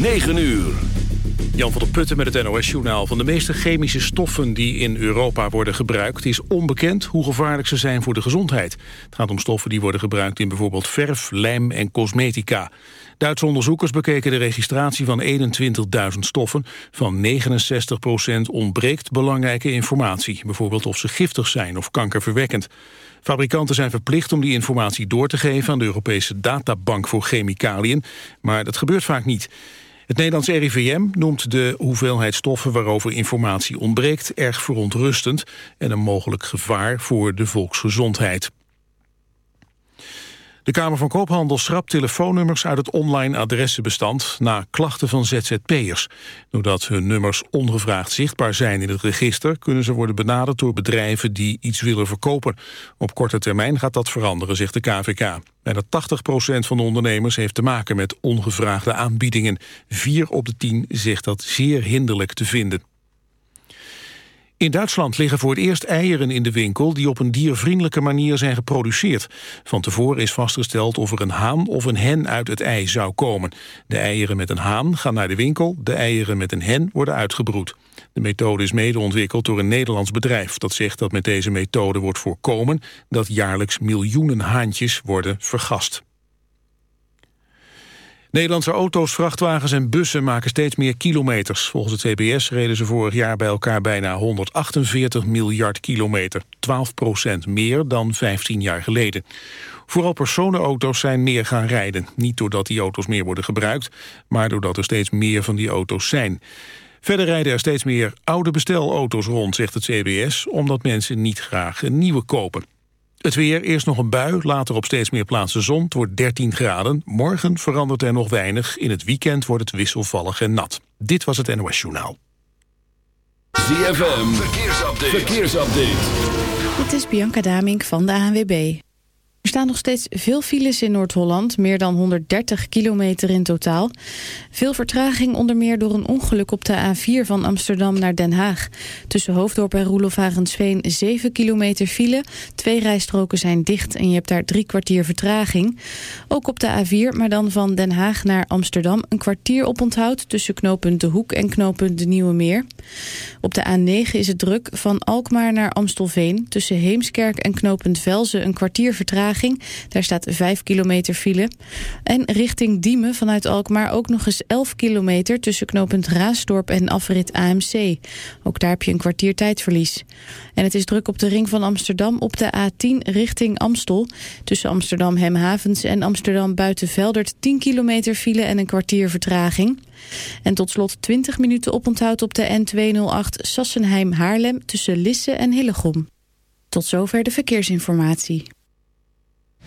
9 uur. Jan van der Putten met het NOS-journaal. Van de meeste chemische stoffen die in Europa worden gebruikt... is onbekend hoe gevaarlijk ze zijn voor de gezondheid. Het gaat om stoffen die worden gebruikt in bijvoorbeeld verf, lijm en cosmetica. Duitse onderzoekers bekeken de registratie van 21.000 stoffen. Van 69% ontbreekt belangrijke informatie. Bijvoorbeeld of ze giftig zijn of kankerverwekkend. Fabrikanten zijn verplicht om die informatie door te geven... aan de Europese Databank voor Chemicaliën. Maar dat gebeurt vaak niet. Het Nederlands RIVM noemt de hoeveelheid stoffen waarover informatie ontbreekt erg verontrustend en een mogelijk gevaar voor de volksgezondheid. De Kamer van Koophandel schrapt telefoonnummers uit het online adressenbestand na klachten van ZZP'ers. Doordat hun nummers ongevraagd zichtbaar zijn in het register, kunnen ze worden benaderd door bedrijven die iets willen verkopen. Op korte termijn gaat dat veranderen, zegt de KVK. Bijna 80% van de ondernemers heeft te maken met ongevraagde aanbiedingen. Vier op de tien zegt dat zeer hinderlijk te vinden. In Duitsland liggen voor het eerst eieren in de winkel... die op een diervriendelijke manier zijn geproduceerd. Van tevoren is vastgesteld of er een haan of een hen uit het ei zou komen. De eieren met een haan gaan naar de winkel. De eieren met een hen worden uitgebroed. De methode is mede ontwikkeld door een Nederlands bedrijf. Dat zegt dat met deze methode wordt voorkomen... dat jaarlijks miljoenen haantjes worden vergast. Nederlandse auto's, vrachtwagens en bussen maken steeds meer kilometers. Volgens het CBS reden ze vorig jaar bij elkaar bijna 148 miljard kilometer. 12 procent meer dan 15 jaar geleden. Vooral personenauto's zijn meer gaan rijden. Niet doordat die auto's meer worden gebruikt, maar doordat er steeds meer van die auto's zijn. Verder rijden er steeds meer oude bestelauto's rond, zegt het CBS... omdat mensen niet graag een nieuwe kopen. Het weer, eerst nog een bui, later op steeds meer plaatsen zon. Het wordt 13 graden. Morgen verandert er nog weinig. In het weekend wordt het wisselvallig en nat. Dit was het NOS Journaal. ZFM, verkeersupdate. verkeersupdate. Dit is Bianca Damink van de ANWB. Er staan nog steeds veel files in Noord-Holland, meer dan 130 kilometer in totaal. Veel vertraging onder meer door een ongeluk op de A4 van Amsterdam naar Den Haag. Tussen Hoofddorp en Roelofarensveen 7 kilometer file. Twee rijstroken zijn dicht en je hebt daar drie kwartier vertraging. Ook op de A4, maar dan van Den Haag naar Amsterdam... een kwartier op onthoud tussen knooppunt De Hoek en knooppunt De Nieuwe Meer. Op de A9 is het druk van Alkmaar naar Amstelveen... tussen Heemskerk en knooppunt Velzen een kwartier vertraging daar staat 5 kilometer file. En richting Diemen vanuit Alkmaar ook nog eens 11 kilometer... tussen knooppunt Raasdorp en afrit AMC. Ook daar heb je een kwartier tijdverlies. En het is druk op de ring van Amsterdam op de A10 richting Amstel. Tussen Amsterdam Hemhavens en Amsterdam Buitenveldert 10 kilometer file en een kwartier vertraging. En tot slot 20 minuten oponthoud op de N208 Sassenheim-Haarlem tussen Lisse en Hillegom. Tot zover de verkeersinformatie.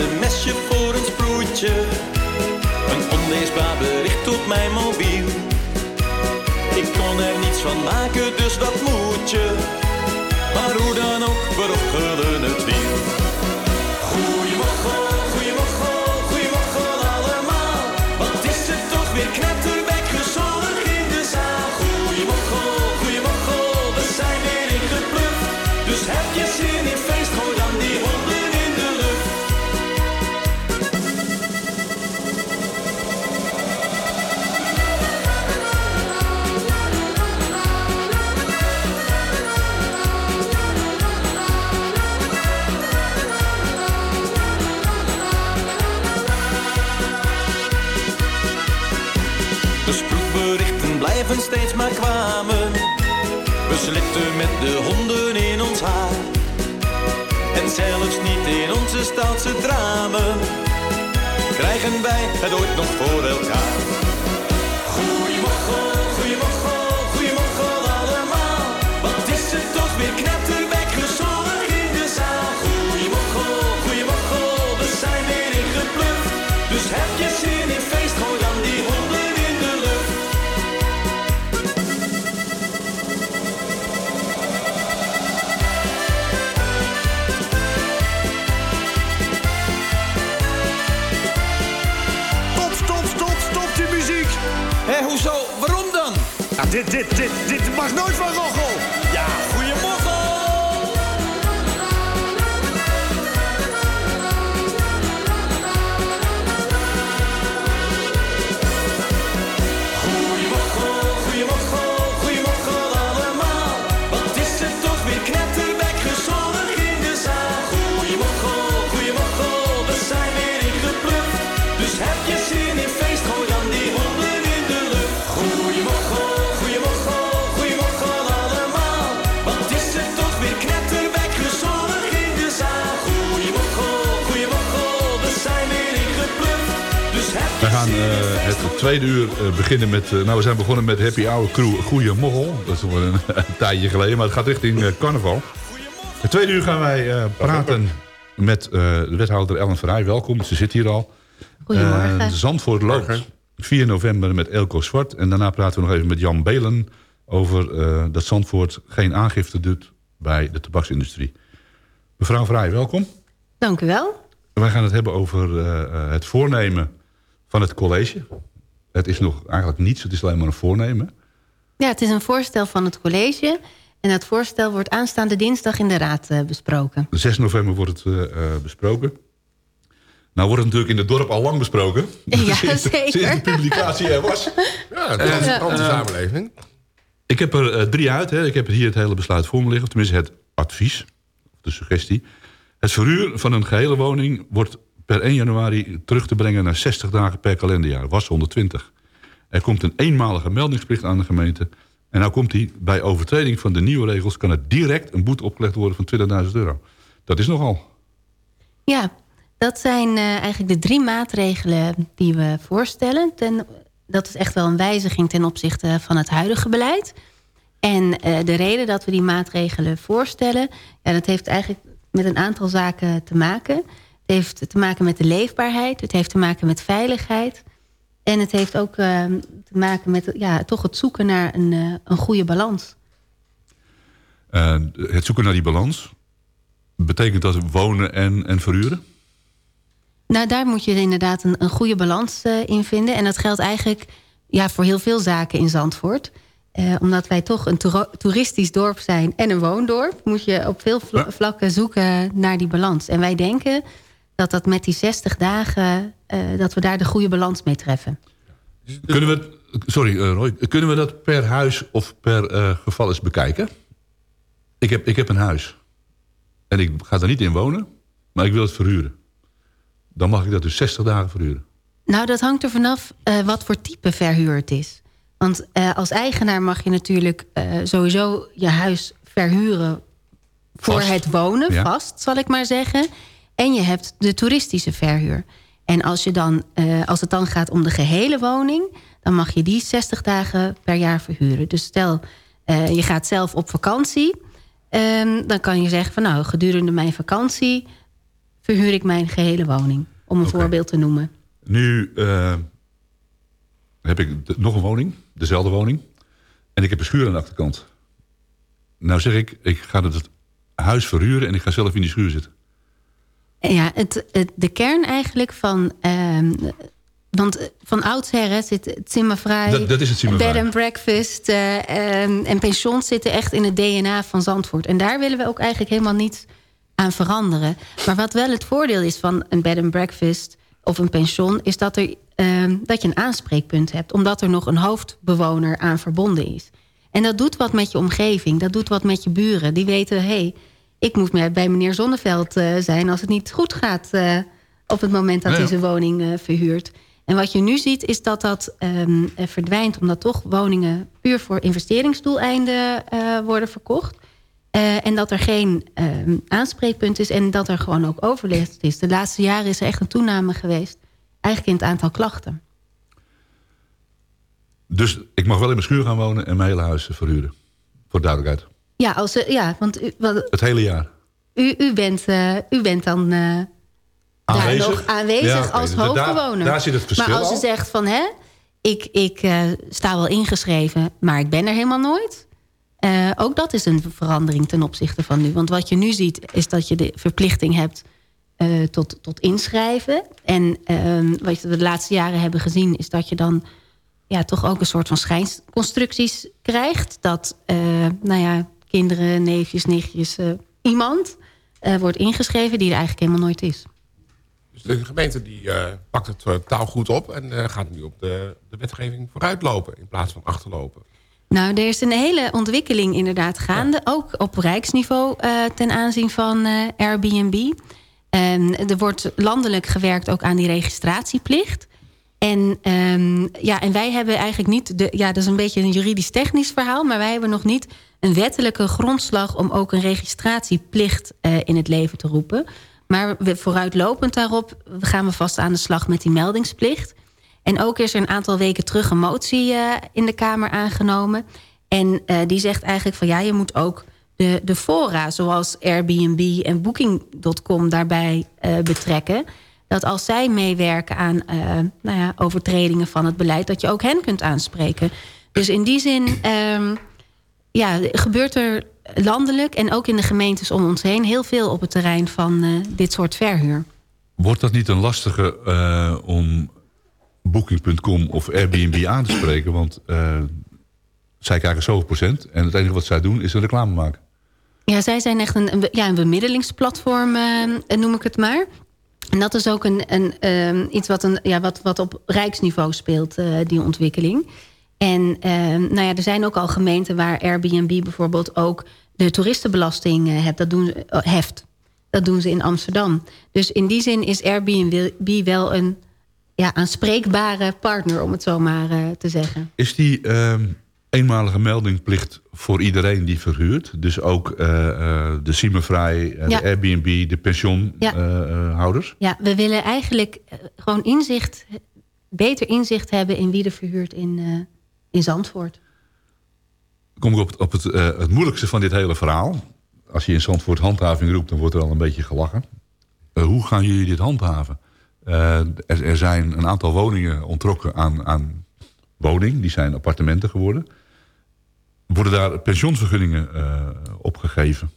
Sms'je voor een sproetje. Een onleesbaar bericht op mijn mobiel. Ik kon er niets van maken, dus wat moet je? Maar hoe dan ook, we het wiel. Dagen steeds maar kwamen. We slikten met de honden in ons haar. En zelfs niet in onze stadse dramen. Krijgen wij het ooit nog voor elkaar. Goeiemorgen, goeiemorgen dit, dit, dit, dit mag nooit van Roggel. Tweede uur eh, beginnen met... eh, nou, we zijn begonnen met Happy Hour Crew Goeie Moggel. Dat is wel een, een tijdje geleden, maar het gaat richting eh, carnaval. Het tweede uur gaan wij eh, praten met eh, de wethouder Ellen Verheij. Welkom, ze zit hier al. Goedemorgen. Zandvoort loopt 4 november met Elko Zwart. En daarna praten we nog even met Jan Belen... over eh, dat Zandvoort geen aangifte doet bij de tabaksindustrie. Mevrouw Verheij, welkom. Dank u wel. Wij gaan het hebben over het voornemen van het college. Het is nog eigenlijk niets, het is alleen maar een voornemen. Ja, het is een voorstel van het college. En dat voorstel wordt aanstaande dinsdag in de raad eh, besproken. 6 november wordt het eh, eh, besproken. Nou wordt het natuurlijk in het dorp al lang besproken. Ja, Sinds de- zeker. Sinds de publicatie er was. Ja, het is een andere samenleving. Ik heb er drie uit. Hè. Ik heb hier het hele besluit voor me liggen. Of tenminste het advies. Of de suggestie. Het verhuur van een gehele woning wordt per 1 januari terug te brengen naar 60 dagen per kalenderjaar. Was 120. Er komt een eenmalige meldingsplicht aan de gemeente. En nou komt die, bij overtreding van de nieuwe regels... kan er direct een boete opgelegd worden van 20.000 euro. Dat is nogal. Ja, dat zijn eh, eigenlijk de drie maatregelen die we voorstellen. Ten, dat is echt wel een wijziging ten opzichte van het huidige beleid. En eh, de reden dat we die maatregelen voorstellen... Ja, dat heeft eigenlijk met een aantal zaken te maken. Het heeft te maken met de leefbaarheid. Het heeft te maken met veiligheid. En het heeft ook eh, te maken met ja, toch het zoeken naar een, eh, een goede balans. Eh, het zoeken naar die balans. Betekent dat wonen en, en verhuren? Nou, daar moet je inderdaad een, een goede balans in vinden. En dat geldt eigenlijk ja, voor heel veel zaken in Zandvoort. Omdat wij toch een toeristisch dorp zijn en een woondorp... moet je op veel vlakken zoeken naar die balans. En wij denken dat dat met die 60 dagen... eh, dat we daar de goede balans mee treffen. Kunnen we, sorry eh, Roy, kunnen we dat per huis of per eh, geval eens bekijken? Ik heb, ik heb een huis. En ik ga daar niet in wonen, maar ik wil het verhuren. Dan mag ik dat dus 60 dagen verhuren. Nou, dat hangt er vanaf wat voor type verhuur het is. Want als eigenaar mag je natuurlijk sowieso je huis verhuren voor Vast. het wonen, Ja. vast zal ik maar zeggen. En je hebt de toeristische verhuur. En als, je dan, eh, als het dan gaat om de gehele woning... dan mag je die 60 dagen per jaar verhuren. Dus stel, eh, je gaat zelf op vakantie... ehm, dan kan je zeggen van nou, gedurende mijn vakantie... verhuur ik mijn gehele woning. Om een voorbeeld te noemen. Nu eh, heb ik de- nog een woning, dezelfde woning. En ik heb een schuur aan de achterkant. Nou zeg ik, ik ga het huis verhuren en ik ga zelf in die schuur zitten. Ja, het, het, de kern eigenlijk van... ehm, want van oudsher hè, zit het Zimmervrij... Dat- dat is het. Bed and breakfast eh, ehm, en pensions zitten echt in het DNA van Zandvoort. En daar willen we ook eigenlijk helemaal niets aan veranderen. Maar wat wel het voordeel is van een bed and breakfast of een pension... is dat, er, ehm, dat je een aanspreekpunt hebt. Omdat er nog een hoofdbewoner aan verbonden is. En dat doet wat met je omgeving. Dat doet wat met je buren. Die weten, hé, hey, ik moet bij meneer Zonneveld eh, zijn... als het niet goed gaat eh, op het moment dat hij zijn woning eh, verhuurt. En wat je nu ziet is dat dat ehm, eh, verdwijnt... omdat toch woningen puur voor investeringsdoeleinden worden verkocht. En dat er geen ehm, aanspreekpunt is en dat er gewoon ook overlast is. De laatste jaren is er echt een toename geweest... eigenlijk in het aantal klachten. Dus ik mag wel in mijn schuur gaan wonen en mijn hele huis verhuren. Voor duidelijkheid. Ja, als, ja want u, wat- Het hele jaar. u, u, bent, eh, u bent dan eh, daar nog aanwezig Ja, als Dus daar- hoofdbewoner. daar zit het verschil Maar als al. zegt van, hè, ik, ik eh, sta wel ingeschreven, maar ik ben er helemaal nooit. ook dat is een verandering ten opzichte van nu. Want wat je nu ziet, is dat je de verplichting hebt tot, tot inschrijven. En ehm, wat we de laatste jaren hebben gezien, is dat je dan ja, toch ook een soort van schijnconstructies krijgt. Dat, nou ja, kinderen, neefjes, nichtjes, eh, iemand eh, wordt ingeschreven die er eigenlijk helemaal nooit is. Dus de gemeente die eh, pakt het taal goed op... en gaat nu op de, de wetgeving vooruitlopen in plaats van achterlopen. Nou, er is een hele ontwikkeling inderdaad gaande. Ook op rijksniveau ten aanzien van Airbnb. En er wordt landelijk gewerkt ook aan die registratieplicht. En, ehm, ja, en wij hebben eigenlijk niet... De, ja, dat is een beetje een juridisch-technisch verhaal... maar wij hebben nog niet een wettelijke grondslag... om ook een registratieplicht eh, in het leven te roepen. Maar vooruitlopend daarop gaan we vast aan de slag met die meldingsplicht... En ook is er een aantal weken terug een motie eh, in de Kamer aangenomen. En eh, die zegt eigenlijk van ja, je moet ook de, de fora... zoals Airbnb en Booking.com daarbij betrekken. Dat als zij meewerken aan eh, nou ja, overtredingen van het beleid... dat je ook hen kunt aanspreken. Dus in die zin ehm, ja, gebeurt er landelijk... en ook in de gemeentes om ons heen... heel veel op het terrein van eh, dit soort verhuur. Wordt dat niet een lastige eh, om Booking.com of Airbnb aan te spreken? Want zij krijgen zoveel procent. En het enige wat zij doen is een reclame maken. Ja, zij zijn echt een, een, ja, een bemiddelingsplatform, noem ik het maar. En dat is ook een, een, ehm, iets wat, een, ja, wat, wat op rijksniveau speelt, eh, die ontwikkeling. En ehm, nou ja, er zijn ook al gemeenten waar Airbnb bijvoorbeeld ook de toeristenbelasting eh, hebt, dat doen, eh, heft. Dat doen ze in Amsterdam. Dus in die zin is Airbnb wel een ja, aanspreekbare partner, om het zo maar te zeggen. Is die ehm, eenmalige meldingplicht voor iedereen die verhuurt? Dus ook eh, eh, de Simevrij, eh, Ja. de Airbnb, de Ja. pensioenhouders? Ja, we willen eigenlijk gewoon inzicht, beter inzicht hebben in wie er verhuurt in, in Zandvoort. Kom ik op, het, op het, het moeilijkste van dit hele verhaal. Als je in Zandvoort handhaving roept, dan wordt er al een beetje gelachen. Hoe gaan jullie dit handhaven? Er, er zijn een aantal woningen ontrokken aan, aan woning. Die zijn appartementen geworden. Worden daar pensioenvergunningen eh, opgegeven?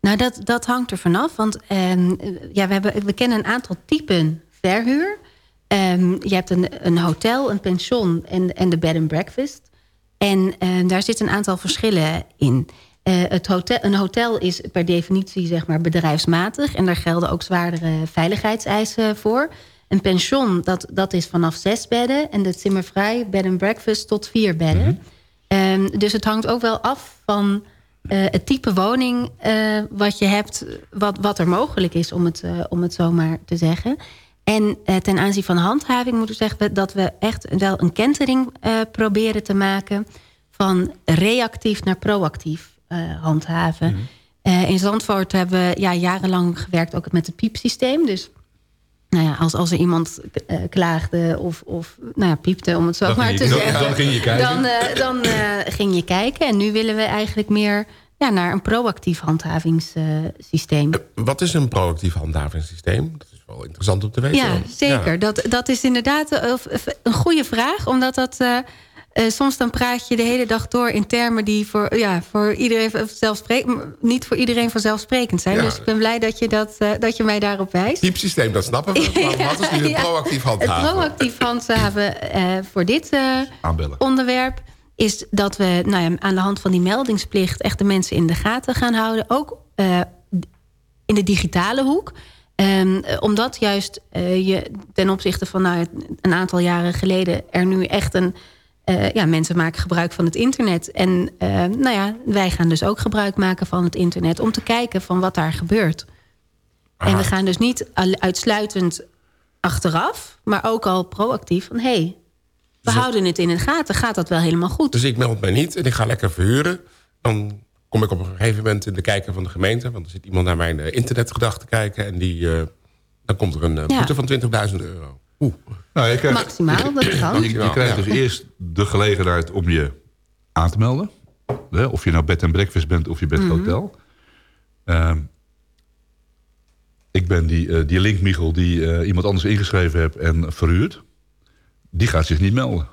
Nou, dat, dat hangt er vanaf. Want ehm, ja, we, hebben, we kennen een aantal typen verhuur. Ehm, je hebt een, een hotel, een pension en, en de bed and breakfast. En ehm, daar zitten een aantal verschillen in. Eh, het hotel, een hotel is per definitie zeg maar, bedrijfsmatig... en daar gelden ook zwaardere veiligheidseisen voor. Een pension, dat, dat is vanaf zes bedden... en de zimmervrij, bed and breakfast, tot vier bedden. Ehm, dus het hangt ook wel af van eh, het type woning eh, wat je hebt... Wat, wat er mogelijk is, om het, eh, om het zo maar te zeggen. En ten aanzien van handhaving moeten we zeggen... dat we echt wel een kentering proberen te maken... van reactief naar proactief handhaven. Eh, in Zandvoort hebben we ja, jarenlang gewerkt ook met het piepsysteem. Dus nou ja, als, als er iemand eh, klaagde of, of nou ja, piepte, om het zo Dan maar te dan- zeggen. dan ging je kijken. Dan, eh, dan eh, ging je kijken. En nu willen we eigenlijk meer ja, naar een proactief handhavingssysteem. Wat is een proactief handhavingssysteem? Dat is wel interessant om te weten. Ja, dan. zeker. Ja. Dat, dat is inderdaad een goede vraag. Omdat dat... eh, soms dan praat je de hele dag door in termen die voor, ja, voor iedereen niet voor iedereen vanzelfsprekend zijn. Ja. Dus ik ben blij dat je, dat, eh, dat je mij daarop wijst. Piepsysteem, dat snappen we. Maar wat is nu een proactief Het handhaven? proactief handhaven eh, voor dit onderwerp is dat we nou ja, aan de hand van die meldingsplicht echt de mensen in de gaten gaan houden. Ook in de digitale hoek. Ehm, eh, omdat juist je ten opzichte van nou, een aantal jaren geleden er nu echt een. Eh, ja, mensen maken gebruik van het internet. En eh, nou ja, wij gaan dus ook gebruik maken van het internet om te kijken van wat daar gebeurt. En we gaan dus niet uitsluitend achteraf, maar ook al proactief van... hé, hey, we houden het in de gaten. Gaat dat wel helemaal goed? Dus ik meld mij niet en ik ga lekker verhuren. Dan kom ik op een gegeven moment in de kijker van de gemeente. Want er zit iemand naar mijn eh, internetgedachte kijken. En die, dan komt er een Ja. boete van 20.000 euro. Oeh. Nou, je krijgt, Maximaal, dat kan. je, je krijgt Ja. dus eerst de gelegenheid om je aan te melden. Hè, Of je nou bed en breakfast bent of je bent hotel. Ehm, ik ben die, eh, die link Michel die eh, iemand anders ingeschreven heb en verhuurd. Die gaat zich niet melden.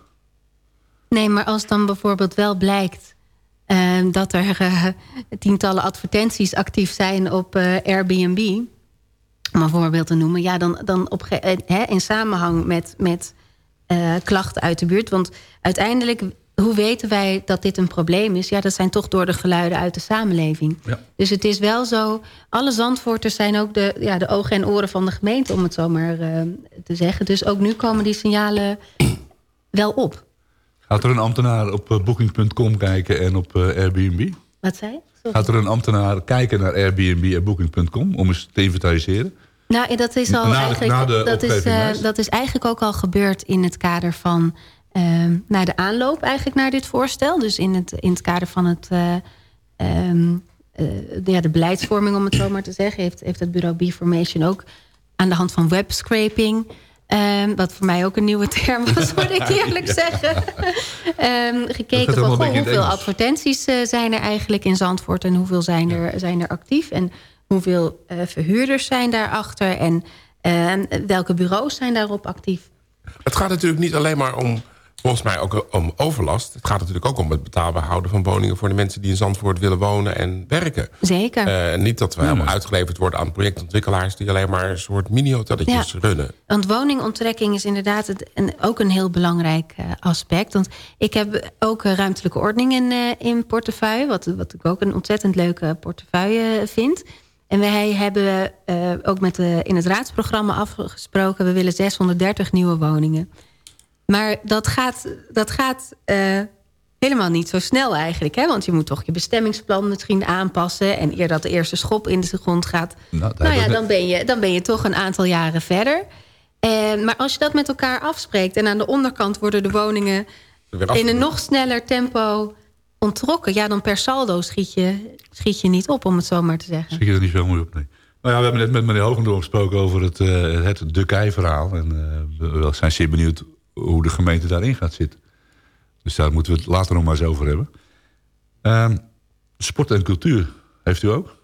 Nee, maar als dan bijvoorbeeld wel blijkt... eh, dat er eh, tientallen advertenties actief zijn op eh, Airbnb... om een voorbeeld te noemen... ja, dan, dan op, eh, hè, in samenhang met, met eh, klachten uit de buurt. Want uiteindelijk, hoe weten wij dat dit een probleem is? Ja, dat zijn toch door de geluiden uit de samenleving. Ja. Dus het is wel zo... alle Zandvoorters zijn ook de, ja, de ogen en oren van de gemeente... om het zo maar eh, te zeggen. Dus ook nu komen die signalen wel op. Gaat er een ambtenaar op booking.com kijken en op Airbnb? Wat zei? Sorry. Gaat er een ambtenaar kijken naar Airbnb en booking.com om eens te inventariseren? Nou, dat is al Na de- eigenlijk. na de dat, is, eh, dat is eigenlijk ook al gebeurd in het kader van. ehm naar de aanloop eigenlijk naar dit voorstel. Dus in het, in het kader van het. eh, ehm, eh, de, ja, de beleidsvorming, om het zo maar te zeggen, heeft, heeft het bureau B-Formation ook aan de hand van webscraping. ehm, wat voor mij ook een nieuwe term was, moet ik eerlijk zeggen. gekeken van goh, hoeveel advertenties eh, zijn er eigenlijk in Zandvoort en hoeveel zijn er, zijn er actief en hoeveel eh, verhuurders zijn daarachter en eh, welke bureaus zijn daarop actief. Het gaat natuurlijk niet alleen maar om, volgens mij ook om overlast. Het gaat natuurlijk ook om het betaalbaar houden van woningen... voor de mensen die in Zandvoort willen wonen en werken. Zeker. Eh, niet dat we helemaal uitgeleverd worden aan projectontwikkelaars... die alleen maar een soort mini-hotelletjes Ja. runnen. Want woningonttrekking is inderdaad het, een, ook een heel belangrijk eh, aspect. Want ik heb ook ruimtelijke ordening in, eh, in portefeuille... Wat, wat ik ook een ontzettend leuke portefeuille eh, vind. En wij hebben eh, ook met de, in het raadsprogramma afgesproken... we willen 630 nieuwe woningen. Maar dat gaat, dat gaat eh, helemaal niet zo snel eigenlijk. Hè? Want je moet toch je bestemmingsplan misschien aanpassen... en eer dat de eerste schop in de grond gaat... Nou, Nou ja, dan ben, je, dan ben je toch een aantal jaren verder. Eh, maar als je dat met elkaar afspreekt... en aan de onderkant worden de woningen in een nog sneller tempo onttrokken... ja, dan per saldo schiet je, schiet je niet op, om het zo maar te zeggen. Zie je er niet veel meer op, nee. Nou ja, we hebben net met meneer Hogendorp gesproken over het, eh het de Kei-verhaal. En eh, we zijn zeer benieuwd hoe de gemeente daarin gaat zitten. Dus daar moeten we het later nog maar eens over hebben. Ehm, sport en cultuur, heeft u ook?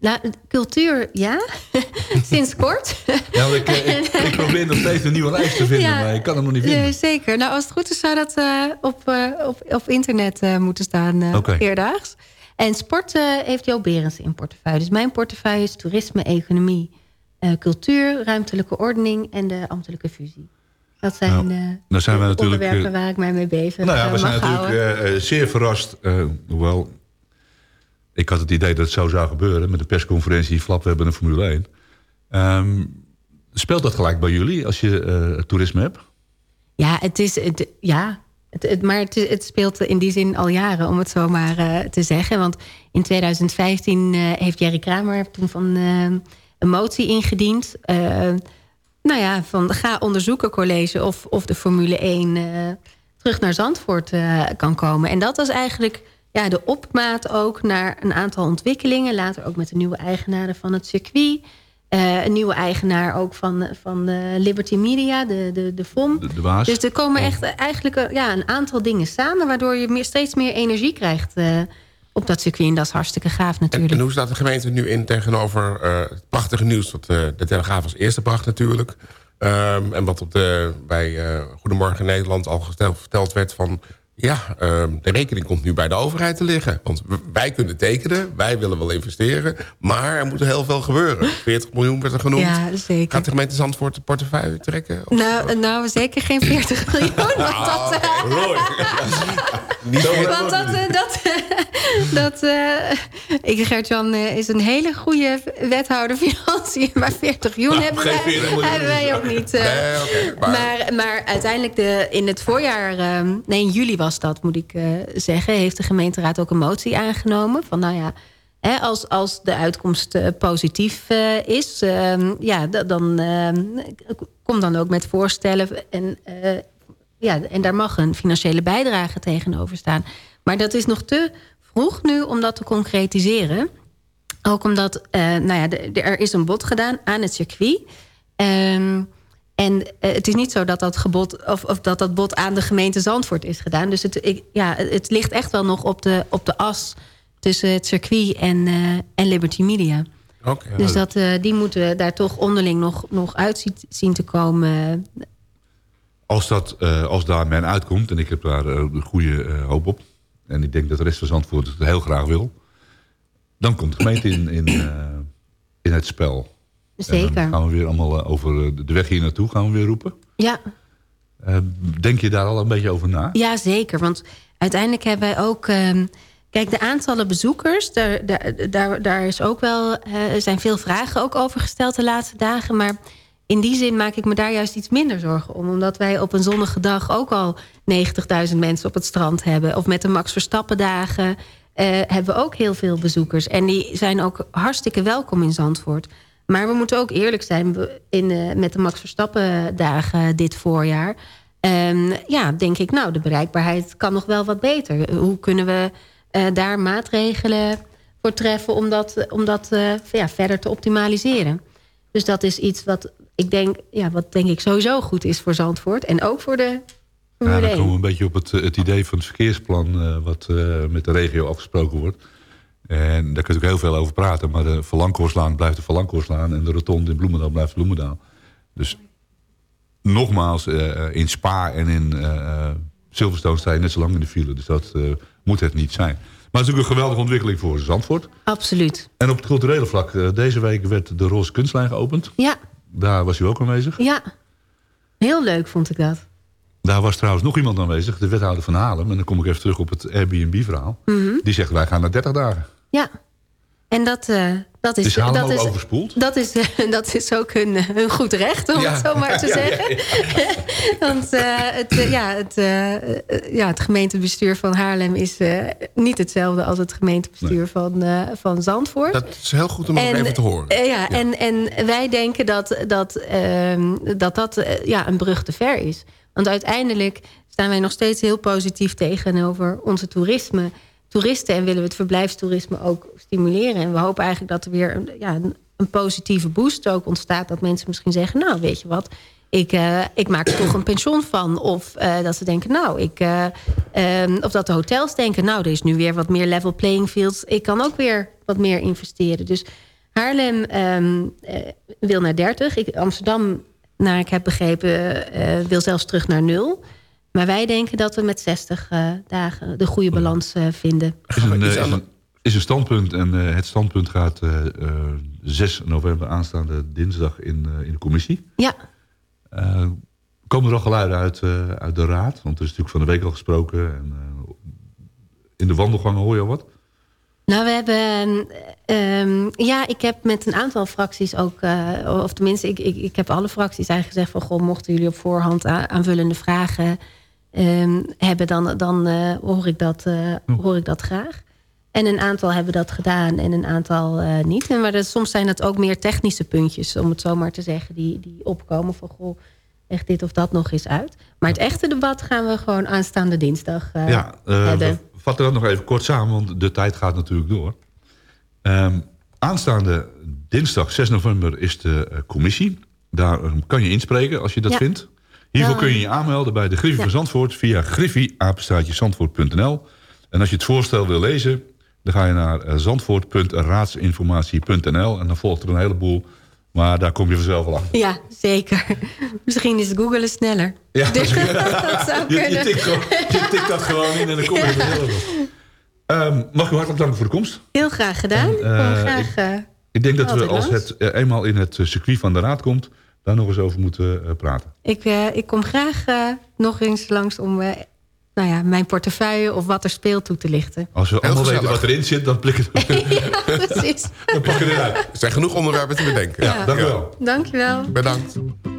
Nou, cultuur, ja, sinds kort. Ja, ik, eh, ik, ik probeer nog steeds een nieuwe lijst te vinden, Ja. maar ik kan hem nog niet vinden. Ja, zeker. Nou, als het goed is, zou dat eh, op, eh, op, op internet moeten staan Oké. eerdaags. En sport heeft Jo Berens in portefeuille. Dus mijn portefeuille is toerisme, economie, cultuur, ruimtelijke ordening en de ambtelijke fusie. Dat zijn Nou, dan zijn we de natuurlijk, onderwerpen waar ik mij mee bezig Nou ja, we zijn natuurlijk zeer verrast. hoewel, ik had het idee dat het zo zou gebeuren... met de persconferentie Flap, we hebben een Formule 1. Ehm, speelt dat gelijk bij jullie als je eh, toerisme hebt? Ja, het is. Het, ja, het, maar het, speelt in die zin al jaren, om het zo maar eh, te zeggen. Want in 2015 eh, heeft Jerry Kramer toen van een motie ingediend. nou ja, van ga onderzoeken, college, of, of de Formule 1 eh, terug naar Zandvoort kan komen. En dat was eigenlijk ja, de opmaat ook naar een aantal ontwikkelingen. Later ook met de nieuwe eigenaren van het circuit. Eh, een nieuwe eigenaar ook van, van eh, Liberty Media, de, de, de FOM. De, de baas? Dus er komen echt eh, eigenlijk ja, een aantal dingen samen... waardoor je meer, steeds meer energie krijgt eh, op dat circuit. En dat is hartstieke gaaf En, natuurlijk. en hoe staat de gemeente nu in tegenover eh, het prachtige nieuws... dat eh, de Telegraaf als eerste bracht natuurlijk... Ehm, en wat op de, bij eh, Goedemorgen Nederland al gesteld, verteld werd van... ja, ehm, de rekening komt nu bij de overheid te liggen. Want wij kunnen tekenen, wij willen wel investeren... maar er moet heel veel gebeuren. 40 miljoen werd er genoemd. Ja, zeker. Gaat de gemeente Zandvoort de portefeuille trekken? Of- Nou, nou, zeker geen 40 miljoen. Want Ah, dat, eh, Niet meer- want dat, eh, dat, dat eh, ik, Gert-Jan eh, is een hele goede wethouder financiën. Maar 40 miljoen Nou, hebben, geen wij, 40 miljoen hebben wij ook niet. eh. Nee, maar- maar, maar uiteindelijk de, in het voorjaar, eh, nee in juli was dat moet ik eh, zeggen... heeft de gemeenteraad ook een motie aangenomen. Van nou ja, Hè, als, als de uitkomst eh, positief eh, is, ehm, ja, da- dan ehm, kom dan ook met voorstellen. En, ja, en daar mag een financiële bijdrage tegenover staan. Maar dat is nog te vroeg nu om dat te concretiseren. Ook omdat, nou ja, er is een bod gedaan aan het circuit. Ehm, en eh, het is niet zo dat dat, gebod, of, of dat dat bod aan de gemeente Zandvoort is gedaan. Dus het, ik, ja, het ligt echt wel nog op de, op de as tussen het circuit en, eh, en Liberty Media. Oké. Dus dat, eh, die moeten daar toch onderling nog, nog uit zien- te komen. Als, dat, als daar men uitkomt, en ik heb daar een goede hoop op... en ik denk dat de rest van Zandvoort het heel graag wil... dan komt de gemeente in, in, in het spel. En Zeker. dan gaan we weer allemaal eh, over eh, de weg hier naartoe gaan we weer roepen. Ja, Eh, denk je daar al een beetje over na? Ja, zeker. Want uiteindelijk hebben wij ook... ehm, kijk, de aantallen bezoekers, daar, daar, daar, daar is ook wel, er zijn veel vragen ook over gesteld de laatste dagen. Maar in die zin maak ik me daar juist iets minder zorgen om. Omdat wij op een zonnige dag ook al 90.000 mensen op het strand hebben. Of met de Max Verstappen dagen hebben we ook heel veel bezoekers. En die zijn ook hartstikke welkom in Zandvoort. Maar we moeten ook eerlijk zijn in, eh, met de Max Verstappen dagen dit voorjaar. Ehm, ja, denk ik, nou, de bereikbaarheid kan nog wel wat beter. Hoe kunnen we eh, daar maatregelen voor treffen om dat, om dat eh, ja, verder te optimaliseren? Dus dat is iets wat ik denk, ja, wat denk ik sowieso goed is voor Zandvoort. En ook voor de Ja, dan 1. komen we een beetje op het, eh, het idee van het verkeersplan... eh, wat eh, met de regio afgesproken wordt. En daar kun je ook heel veel over praten. Maar de Verlangkoorslaan blijft de Verlangkoorslaan... en de rotonde in Bloemendaal blijft Bloemendaal. Dus nogmaals, eh, in Spa en in eh, Silverstone sta je net zo lang in de file. Dus dat eh, moet het niet zijn. Maar het is natuurlijk een geweldige ontwikkeling voor Zandvoort. Absoluut. En op het culturele vlak, eh, deze week werd de Roze Kunstlijn geopend. Ja, Daar was u ook aanwezig. ja. Heel leuk vond ik dat. Daar was trouwens nog iemand aanwezig, de wethouder van Haarlem. En dan kom ik even terug op het Airbnb-verhaal. Die zegt, wij gaan naar 30 dagen. Ja. En dat, eh, dat is... Haarlem dat ook is, overspoeld? Dat is, dat is ook hun, hun goed recht, om Ja. het zo maar te Ja, ja, zeggen. Want eh, het, eh, ja, het, ja, het gemeentebestuur van Haarlem is niet hetzelfde als het gemeentebestuur van, van Zandvoort. Dat is heel goed om nog even te horen. ja, En, en wij denken dat dat, ehm, dat, dat ja, een brug te ver is. Want uiteindelijk staan wij nog steeds heel positief tegenover onze toerisme. Toeristen en willen we het verblijfstoerisme ook stimuleren. En we hopen eigenlijk dat er weer een, ja, een, positieve boost ook ontstaat. Dat mensen misschien zeggen, nou weet je wat... Ik, eh, ik maak er toch een pension van. Of eh, dat ze denken, nou, ik, eh, ehm, of dat de hotels denken, nou, er is nu weer wat meer level playing fields. Ik kan ook weer wat meer investeren. Dus Haarlem ehm, eh, wil naar 30. Ik, Amsterdam, naar ik heb begrepen, wil zelfs terug naar nul. Maar wij denken dat we met 60 eh, dagen de goede balans eh, vinden. is een, eh, is een, is een standpunt. En eh, het standpunt gaat eh, eh, 6 november aanstaande dinsdag in, eh, in de commissie. Ja, Eh, komen er al geluiden uit, eh, uit de raad? Want er is natuurlijk van de week al gesproken. En, eh, in de wandelgangen hoor je al wat? Nou, we hebben... ehm, ja, ik heb met een aantal fracties ook... eh, of tenminste, ik, ik, ik heb alle fracties eigenlijk gezegd van... goh, mochten jullie op voorhand aanvullende vragen ehm, hebben... dan, dan eh, hoor, ik dat, eh, hoor ik dat graag. En een aantal hebben dat gedaan en een aantal eh, niet. En maar dat, soms zijn het ook meer technische puntjes, om het zo maar te zeggen... die, die opkomen van, goh, echt dit of dat nog eens uit. Maar het echte debat gaan we gewoon aanstaande dinsdag Ja, hebben. we vatten dat nog even kort samen, want de tijd gaat natuurlijk door. Ehm, aanstaande dinsdag 6 november is de commissie. Daar kan je inspreken als je dat Ja. vindt. Hiervoor kun je je aanmelden bij de Griffie van Zandvoort... via griffie-zandvoort.nl. En als je het voorstel wil lezen... dan ga je naar eh, zandvoort.raadsinformatie.nl... en dan volgt er een heleboel... maar daar kom je vanzelf wel achter. Ja, zeker. Misschien is googelen sneller. Ja, Dus dat zou je, je, kunnen. tikt gewoon, je tikt dat gewoon in en dan kom je er vanzelf op. Ehm, mag ik u hartelijk danken voor de komst. Heel graag gedaan. Eh, graag, eh, Ik denk dat we als het eenmaal in het circuit van de raad komt... daar nog eens over moeten eh, praten. ik, eh, ik kom graag eh, nog eens langs om eh, nou ja, mijn portefeuille of wat er speelt toe te lichten. Als we allemaal gezellig. weten wat erin zit, dan, blikken ja, precies. dan pakken we eruit. Er zijn genoeg onderwerpen te bedenken. Ja. Dank u wel. Dankjewel. Bedankt. Maar we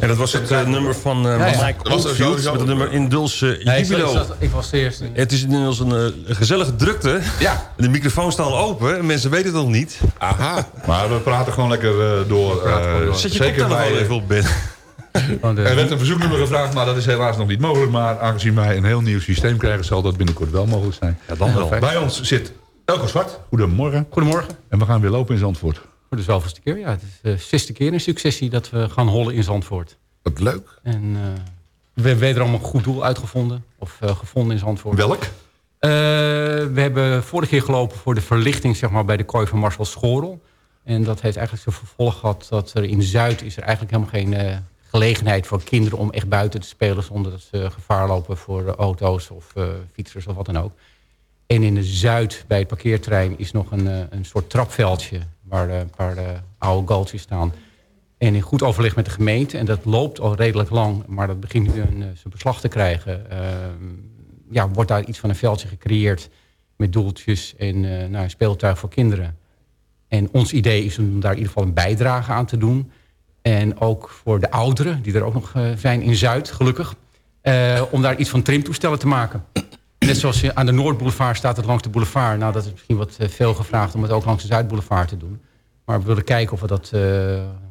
En dat was het eh, nummer van eh Ja, ja. Mike Dat was Oldfield met het nummer Indulse Nee, ik, Jubilo. zat- ik was de eerste. Het is inmiddels een, eh, een gezellige drukte. Ja. De microfoons staan open en mensen weten het nog niet. Aha. Maar we praten gewoon lekker eh, door. Zet je zeker bij, even op, Ben. Van de- Er werd een verzoeknummer gevraagd, maar dat is helaas nog niet mogelijk. Maar aangezien wij een heel nieuw systeem krijgen, zal dat binnenkort wel mogelijk zijn. Ja, dan wel. Bij ons zit Elko Zwart. Goedemorgen. Goedemorgen. En we gaan weer lopen in Zandvoort. Voor de zoveelste keer. Ja, het is de zesde keer in successie dat we gaan hollen in Zandvoort. Wat leuk. En eh, we hebben wederom een goed doel uitgevonden. Of eh, gevonden in Zandvoort. Welk? Eh, we hebben vorige keer gelopen voor de verlichting zeg maar, bij de kooi van Marcel Schorel. En dat heeft eigenlijk zijn vervolg gehad dat er in Zuid is er eigenlijk helemaal geen eh, gelegenheid voor kinderen om echt buiten te spelen zonder dat ze gevaar lopen voor eh, auto's of eh, fietsers of wat dan ook. En in de Zuid bij het parkeerterrein is nog een, eh, een soort trapveldje waar eh, oude galtjes staan. En in goed overleg met de gemeente, en dat loopt al redelijk lang, maar dat begint nu een, eh, zijn beslag te krijgen. ehm, ja, wordt daar iets van een veldje gecreëerd met doeltjes en eh nou, speeltuig voor kinderen. En ons idee is om daar in ieder geval een bijdrage aan te doen. En ook voor de ouderen, die er ook nog eh, zijn in Zuid, gelukkig. om daar iets van trimtoestellen te maken. Net zoals je aan de Noordboulevard staat het langs de boulevard. Nou, dat is misschien wat eh, veel gevraagd om het ook langs de Zuidboulevard te doen. Maar we willen kijken of we dat eh,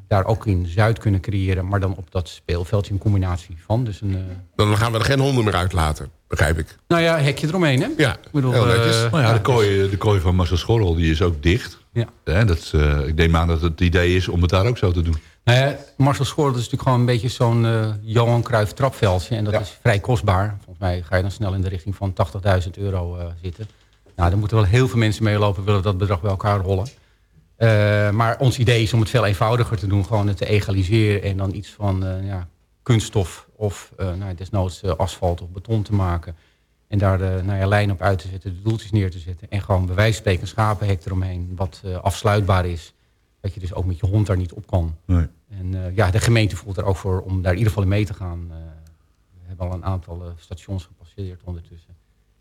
daar ook in Zuid kunnen creëren. Maar dan op dat speelveldje in combinatie van. Dus een, eh, Dan gaan we er geen honden meer uitlaten, begrijp ik. nou ja, hekje eromheen, hè? Ja, Ik bedoel, heel netjes. eh, Nou ja, de kooi, de kooi van Marcel Schorrel die is ook dicht. Ja. Hè, dat, eh, ik neem aan dat het idee is om het daar ook zo te doen. Nou ja, Marcel Schoor, dat is natuurlijk gewoon een beetje zo'n eh, Johan Cruijff trapveldje. En dat Ja. is vrij kostbaar. Volgens mij ga je dan snel in de richting van 80.000 euro eh, zitten. Nou, daar moeten wel heel veel mensen meelopen, willen we dat bedrag bij elkaar rollen. Eh, maar ons idee is om het veel eenvoudiger te doen. Gewoon het te egaliseren en dan iets van eh, ja, kunststof of nou, desnoods asfalt of beton te maken. En daar de nou ja, lijn op uit te zetten, de doeltjes neer te zetten. En gewoon bij wijze van spreken een schapenhek eromheen, wat afsluitbaar is. Dat je dus ook met je hond daar niet op kan. Nee. En ja, de gemeente voelt er ook voor om daar in ieder geval in mee te gaan. We hebben al een aantal eh, stations gepasseerd ondertussen.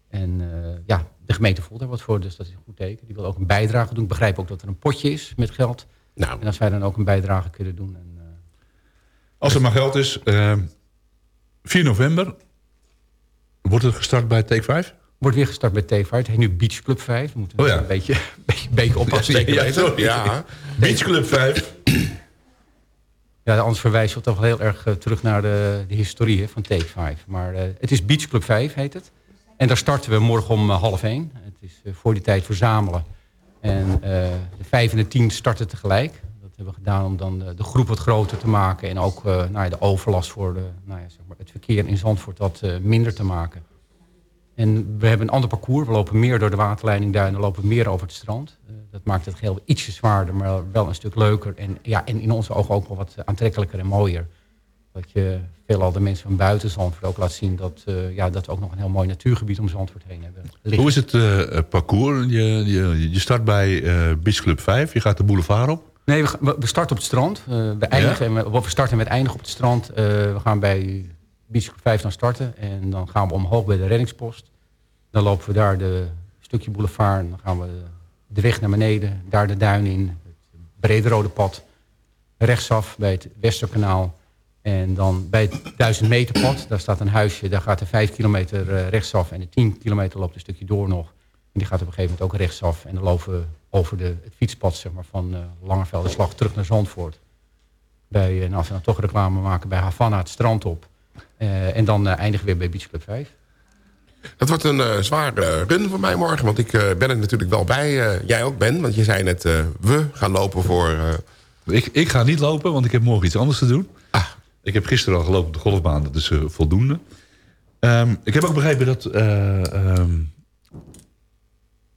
En eh, ja, de gemeente voelt er wat voor, dus dat is een goed teken. Die wil ook een bijdrage doen. Ik begrijp ook dat er een potje is met geld. Nou, En als wij dan ook een bijdrage kunnen doen. En, eh, Als er maar geld is, eh, 4 november wordt het gestart bij Take 5. wordt weer gestart bij T5. Het heet nu Beach Club 5. We moeten Oh ja. een beetje, beetje, beetje oppassen. Ja, ja. Beach Club 5. Ja, anders verwijs je toch heel erg eh, terug naar de, de historie van Take 5. Maar eh, het is Beach Club 5, heet het. En daar starten we morgen om eh, half één. Het is voor die tijd verzamelen. En de vijf en de tien starten tegelijk. Dat hebben we gedaan om dan de, groep wat groter te maken. En ook nou ja, de overlast voor de, nou ja, zeg maar, het verkeer in Zandvoort wat minder te maken. En we hebben een ander parcours. We lopen meer door de waterleiding Duinen, lopen meer over het strand. Eh, dat maakt het geheel ietsje zwaarder, maar wel een stuk leuker. En, ja, en in onze ogen ook wel wat aantrekkelijker en mooier. Dat je veelal de mensen van buiten Zandvoort ook laat zien... dat, eh, ja, dat we ook nog een heel mooi natuurgebied om Zandvoort heen hebben. Hoe is het eh, parcours? Je, je, je start bij eh Beach Club 5. Je gaat de boulevard op. Nee, we, we starten op het strand. We, eindigen, en we, we starten met eindigen op het strand. We gaan bij Beach Club 5 dan starten. En dan gaan we omhoog bij de reddingspost. Dan lopen we daar de stukje boulevard. En dan gaan we de weg naar beneden. Daar de duin in. Het brede rode pad. Rechtsaf bij het Westerkanaal. En dan bij het 1000 meter pad. Daar staat een huisje. Daar gaat er 5 kilometer eh, rechtsaf. En de 10 kilometer loopt een stukje door nog. En die gaat op een gegeven moment ook rechtsaf. En dan lopen we over de, het fietspad zeg maar, van uh, Langevelderslag terug naar Zandvoort. Bij, uh, nou, als we dan toch reclame maken, bij Havana het strand op. Uh, en dan eindigen we weer bij Beach Club 5. Dat wordt een uh, zware run voor mij morgen. Want ik uh, ben er natuurlijk wel bij. Uh, jij ook, Ben. Want je zei net, we gaan lopen voor... Ik, ik ga niet lopen, want ik heb morgen iets anders te doen. Ah. Ik heb gisteren al gelopen op de golfbaan. Dat is voldoende. Um, ik heb ook begrepen dat... Um,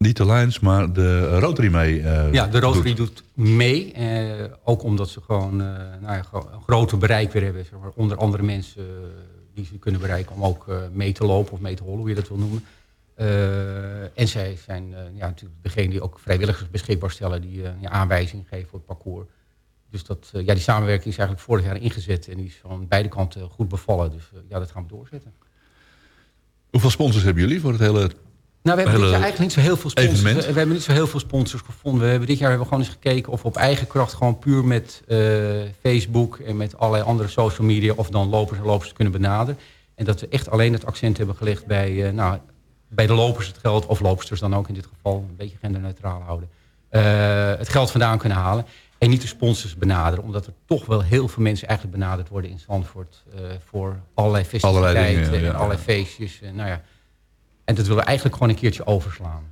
niet de Lions, maar de Rotary mee uh, Ja, de Rotary doet, doet mee. Uh, ook omdat ze gewoon uh, nou ja, een groter bereik weer hebben. Zeg maar, onder andere mensen die ze kunnen bereiken om ook mee te lopen of mee te hollen, hoe je dat wil noemen. en zij zijn ja, natuurlijk degene die ook vrijwilligers beschikbaar stellen... die aanwijzingen geven voor het parcours. Dus dat, ja, die samenwerking is eigenlijk vorig jaar ingezet... en die is van beide kanten goed bevallen. Dus ja, dat gaan we doorzetten. Hoeveel sponsors hebben jullie voor het hele Nou, we hebben dit hele jaar eigenlijk niet zo heel veel sponsors. We, evenement. we hebben niet zo heel veel sponsors gevonden. We hebben dit jaar hebben we gewoon eens gekeken of we op eigen kracht gewoon puur met eh, Facebook en met allerlei andere social media of dan lopers en lopers kunnen benaderen. En dat we echt alleen het accent hebben gelegd bij, eh, nou, bij de lopers het geld, of lopers dan ook in dit geval, een beetje genderneutraal houden. eh, het geld vandaan kunnen halen. En niet de sponsors benaderen. Omdat er toch wel heel veel mensen eigenlijk benaderd worden in Zandvoort. voor allerlei festiviteiten Allerlei dingen, en ja. allerlei feestjes. En, nou ja. En dat willen we eigenlijk gewoon een keertje overslaan.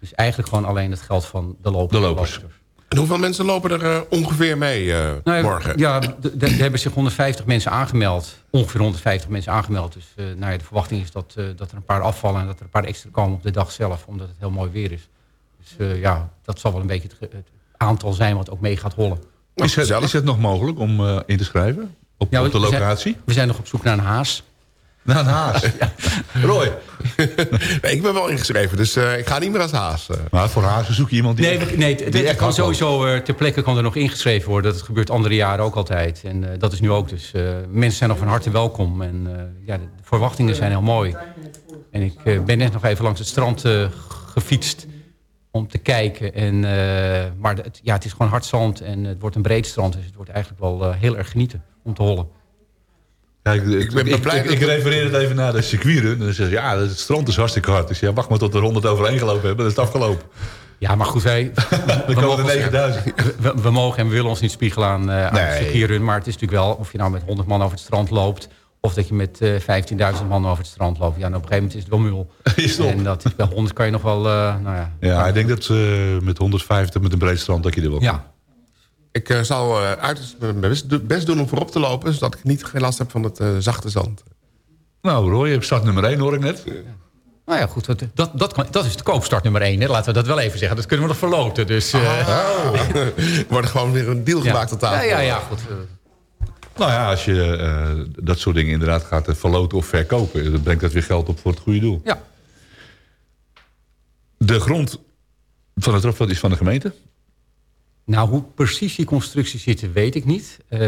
Dus eigenlijk gewoon alleen het geld van de lopers. De en lopers. En hoeveel mensen lopen er eh, ongeveer mee eh, Nou morgen? Ja, er hebben zich 150 mensen aangemeld. Ongeveer 150 mensen aangemeld. Dus eh, nou ja, de verwachting is dat, eh, dat er een paar afvallen... en dat er een paar extra komen op de dag zelf. Omdat het heel mooi weer is. Dus eh, ja, dat zal wel een beetje het, aantal zijn wat ook mee gaat hollen. Is het, is het nog mogelijk om eh, in te schrijven? Op, Ja, op de we zijn- locatie? we zijn nog op zoek naar een haas. Naar een haas. Roy. Nee, ik ben wel ingeschreven, dus eh, ik ga niet meer als haas. eh. Maar voor hazen zoek je iemand die... Nee, nee die echt kan sowieso eh, ter plekke kan er nog ingeschreven worden. Dat gebeurt andere jaren ook altijd. En eh, dat is nu ook dus. eh, mensen zijn nog van harte welkom. En eh, ja, de, verwachtingen zijn heel mooi. En ik eh, ben net nog even langs het strand eh, gefietst om te kijken. En, eh, maar het, ja, het is gewoon hard zand en het wordt een breed strand. Dus het wordt eigenlijk wel heel erg genieten om te hollen. Ja, ik, ik, ben ik, blij ik- dat ik het- refereer het even naar de circuitrun. En dan zeg je, ja, het strand is hartstikke hard. Dus ja, wacht maar tot er 100 overheen gelopen hebben. Dan is het afgelopen. Ja, maar goed, wij, we, mogen er ons- 9000. we, we mogen en we willen ons niet spiegelen aan, eh aan Nee. het circuitrun. Maar het is natuurlijk wel, of je nou met 100 man over het strand loopt... of dat je met eh 15.000 man over het strand loopt. Ja, en op een gegeven moment is het wel mul. Is. En dat, bij 100 kan je nog wel, eh, nou ja... Ja, ik denk dat eh, met 150 met een breed strand dat je er wel Ja, Ik eh, zal eh, uit mijn best, doen om voorop te lopen... zodat ik niet geen last heb van het eh, zachte zand. Nou, Roy, je hebt start nummer 1 hoor ik net. nou ja, goed. Dat, dat, dat, kan, dat is de koopstart nummer 1. Hè. Laten we dat wel even zeggen. Dat kunnen we nog verloten. Dus, eh, Er wordt gewoon weer een deal ja. gemaakt tot ja, tafel. ja, ja, goed. eh, Nou ja, als je eh, dat soort dingen inderdaad gaat verloten of verkopen... dan brengt dat weer geld op voor het goede doel. ja. De grond van het Rofveld is van de gemeente. Nou, hoe precies die constructies zitten, weet ik niet. Eh,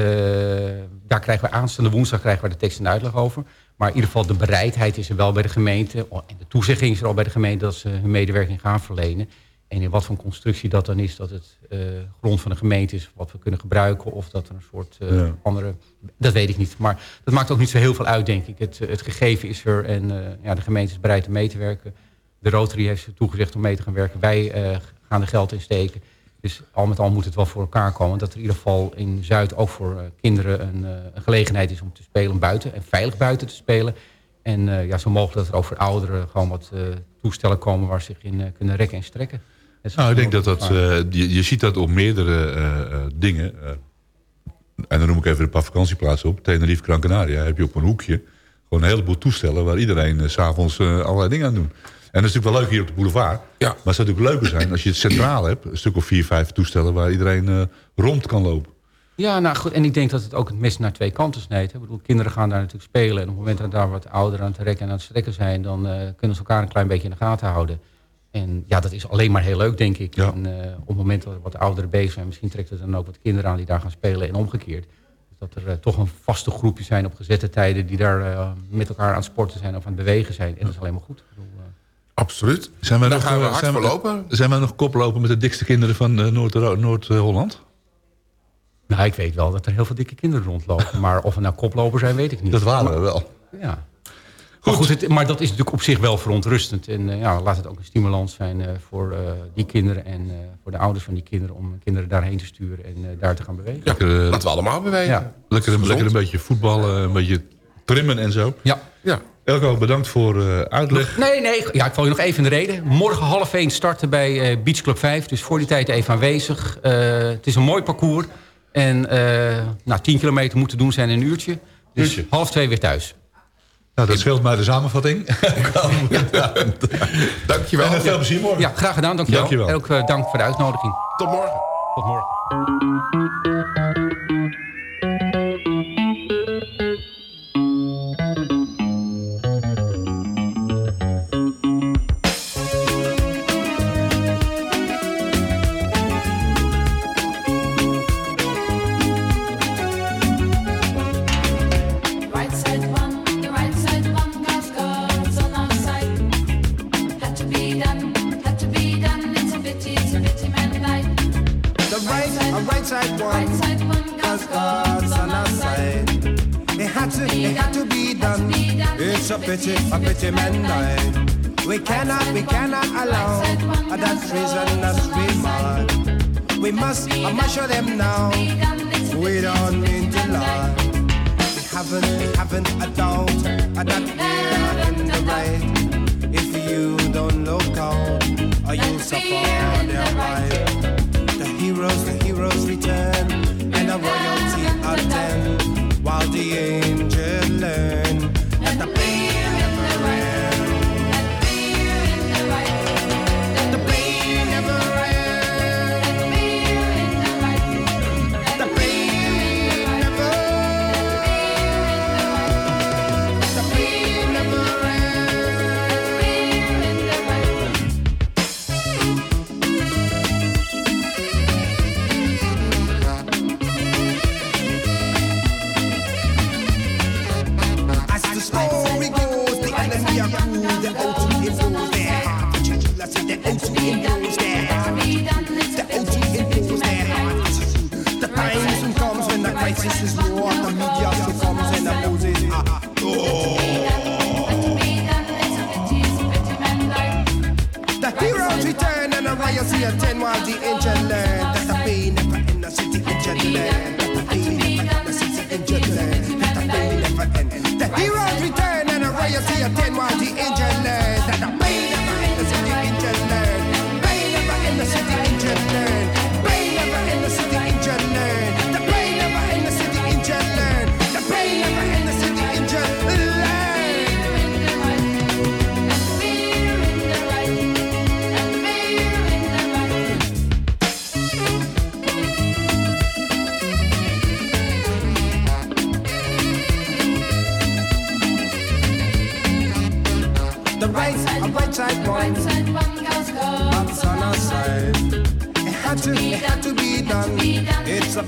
daar krijgen we aanstaande woensdag krijgen we de tekst en uitleg over. Maar in ieder geval de bereidheid is er wel bij de gemeente. En de toezegging is er al bij de gemeente dat ze hun medewerking gaan verlenen. En in wat voor constructie dat dan is, dat het eh, grond van de gemeente is... wat we kunnen gebruiken of dat er een soort eh, Ja. andere... Dat weet ik niet. Maar dat maakt ook niet zo heel veel uit, denk ik. Het, het gegeven is er en ja, de gemeente is bereid om mee te werken. De Rotary heeft ze toegezegd om mee te gaan werken. Wij gaan er geld in steken. Dus al met al moet het wel voor elkaar komen. Dat er in ieder geval in Zuid ook voor eh, kinderen een, eh, een gelegenheid is om te spelen buiten. En veilig buiten te spelen. En eh, ja, zo mogelijk dat er ook voor ouderen gewoon wat toestellen komen waar ze zich in kunnen rekken en strekken. Nou, ik denk dat dat... je, je ziet dat op meerdere dingen. en dan noem ik even een paar vakantieplaatsen op. Tenerife, Gran Canaria. Heb je op een hoekje gewoon een heleboel toestellen... waar iedereen s s'avonds allerlei dingen aan doet. En dat is natuurlijk wel leuk hier op de boulevard. Ja. Maar het zou natuurlijk leuker zijn als je het centraal hebt. Een stuk of vier, vijf toestellen waar iedereen eh, rond kan lopen. Ja, nou goed. En ik denk dat het ook het mes naar twee kanten snijdt. hè. Ik bedoel, kinderen gaan daar natuurlijk spelen. En op het moment dat daar wat ouderen aan het rekken en aan het strekken zijn... dan eh, kunnen ze elkaar een klein beetje in de gaten houden. En ja, dat is alleen maar heel leuk, denk ik. Ja. En, eh, op het moment dat er wat ouderen bezig zijn... misschien trekt het dan ook wat kinderen aan die daar gaan spelen en omgekeerd. Dus dat er toch een vaste groepje zijn op gezette tijden... die daar eh, met elkaar aan het sporten zijn of aan het bewegen zijn. En dat is alleen maar goed. Ik bedoel, Absoluut. Zijn wij Daar nog, gaan we eh, hard zijn we- lopen. Zijn wij nog koplopen met de dikste kinderen van eh, Noord- Noord-Holland? nou, ik weet wel dat er heel veel dikke kinderen rondlopen. maar of we nou koploper zijn, weet ik niet. dat waren we wel. Ja. Maar, goed, het, maar dat is natuurlijk op zich wel verontrustend. En eh, ja, laat het ook een stimulans zijn eh, voor eh, die kinderen en eh, voor de ouders van die kinderen... om kinderen daarheen te sturen en eh, daar te gaan bewegen. Lekker, eh, Laten we allemaal bewegen. Ja. lekker, lekker een beetje voetballen, een beetje trimmen en zo. Ja. Ja. Elko, bedankt voor eh, uitleg. Nee, nee, ja, ik val je nog even in de reden. Morgen half één starten bij eh, Beach Club 5. Dus voor die tijd even aanwezig. Eh, het is een mooi parcours. En eh nou, 10 kilometer moeten doen zijn in een uurtje. Dus Uurtje. half twee weer thuis. Nou, dat scheelt mij de samenvatting. Dankjewel. En veel plezier morgen. Ja, graag gedaan. Dankjewel. Dankjewel. En ook dank voor de uitnodiging. Tot morgen. Tot morgen. We I must show them now. We don't mean to lie. We haven't, we haven't a doubt that we're in the right. If you don't look out, you'll suffer here attend while the angel learn that the pain never end. The city angel learn that the pain never end. The city angel learn that the pain never end. The heroes return and the here attend while the angel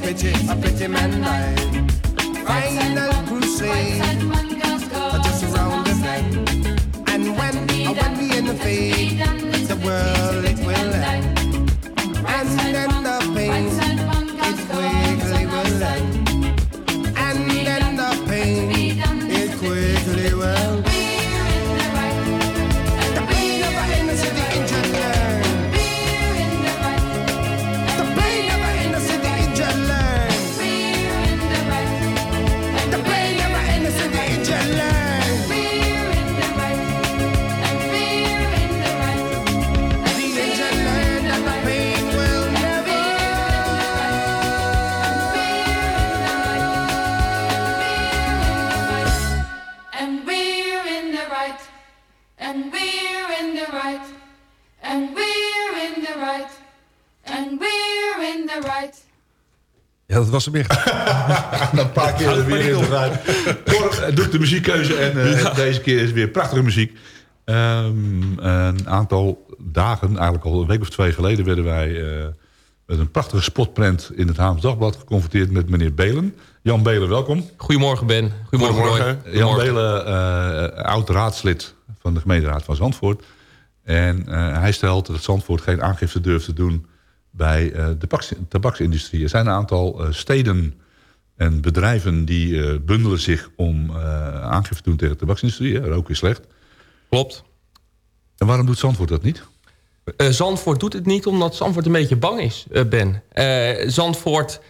It's a pity, a pity man died. Right. Ja, dat was hem weer. een paar keer er weer in eruit. Cor eh, doet de muziekkeuze en eh, deze keer is weer prachtige muziek. Ehm, een aantal dagen, eigenlijk al een week of twee geleden... werden wij eh, met een prachtige spotprint in het Haams Dagblad... geconfronteerd met meneer Belen. Jan Belen, welkom. Goedemorgen Ben. Goedemorgen. Jan Belen, eh, oud-raadslid van de gemeenteraad van Zandvoort. En eh, hij stelt dat Zandvoort geen aangifte durft te doen bij eh, de tabaks- tabaksindustrie. Er zijn een aantal eh, steden en bedrijven die eh, bundelen zich om aangifte te doen tegen de tabaksindustrie. Rook is slecht. Klopt. En waarom doet Zandvoort dat niet? Zandvoort doet het niet omdat Zandvoort een beetje bang is, Ben. Zandvoort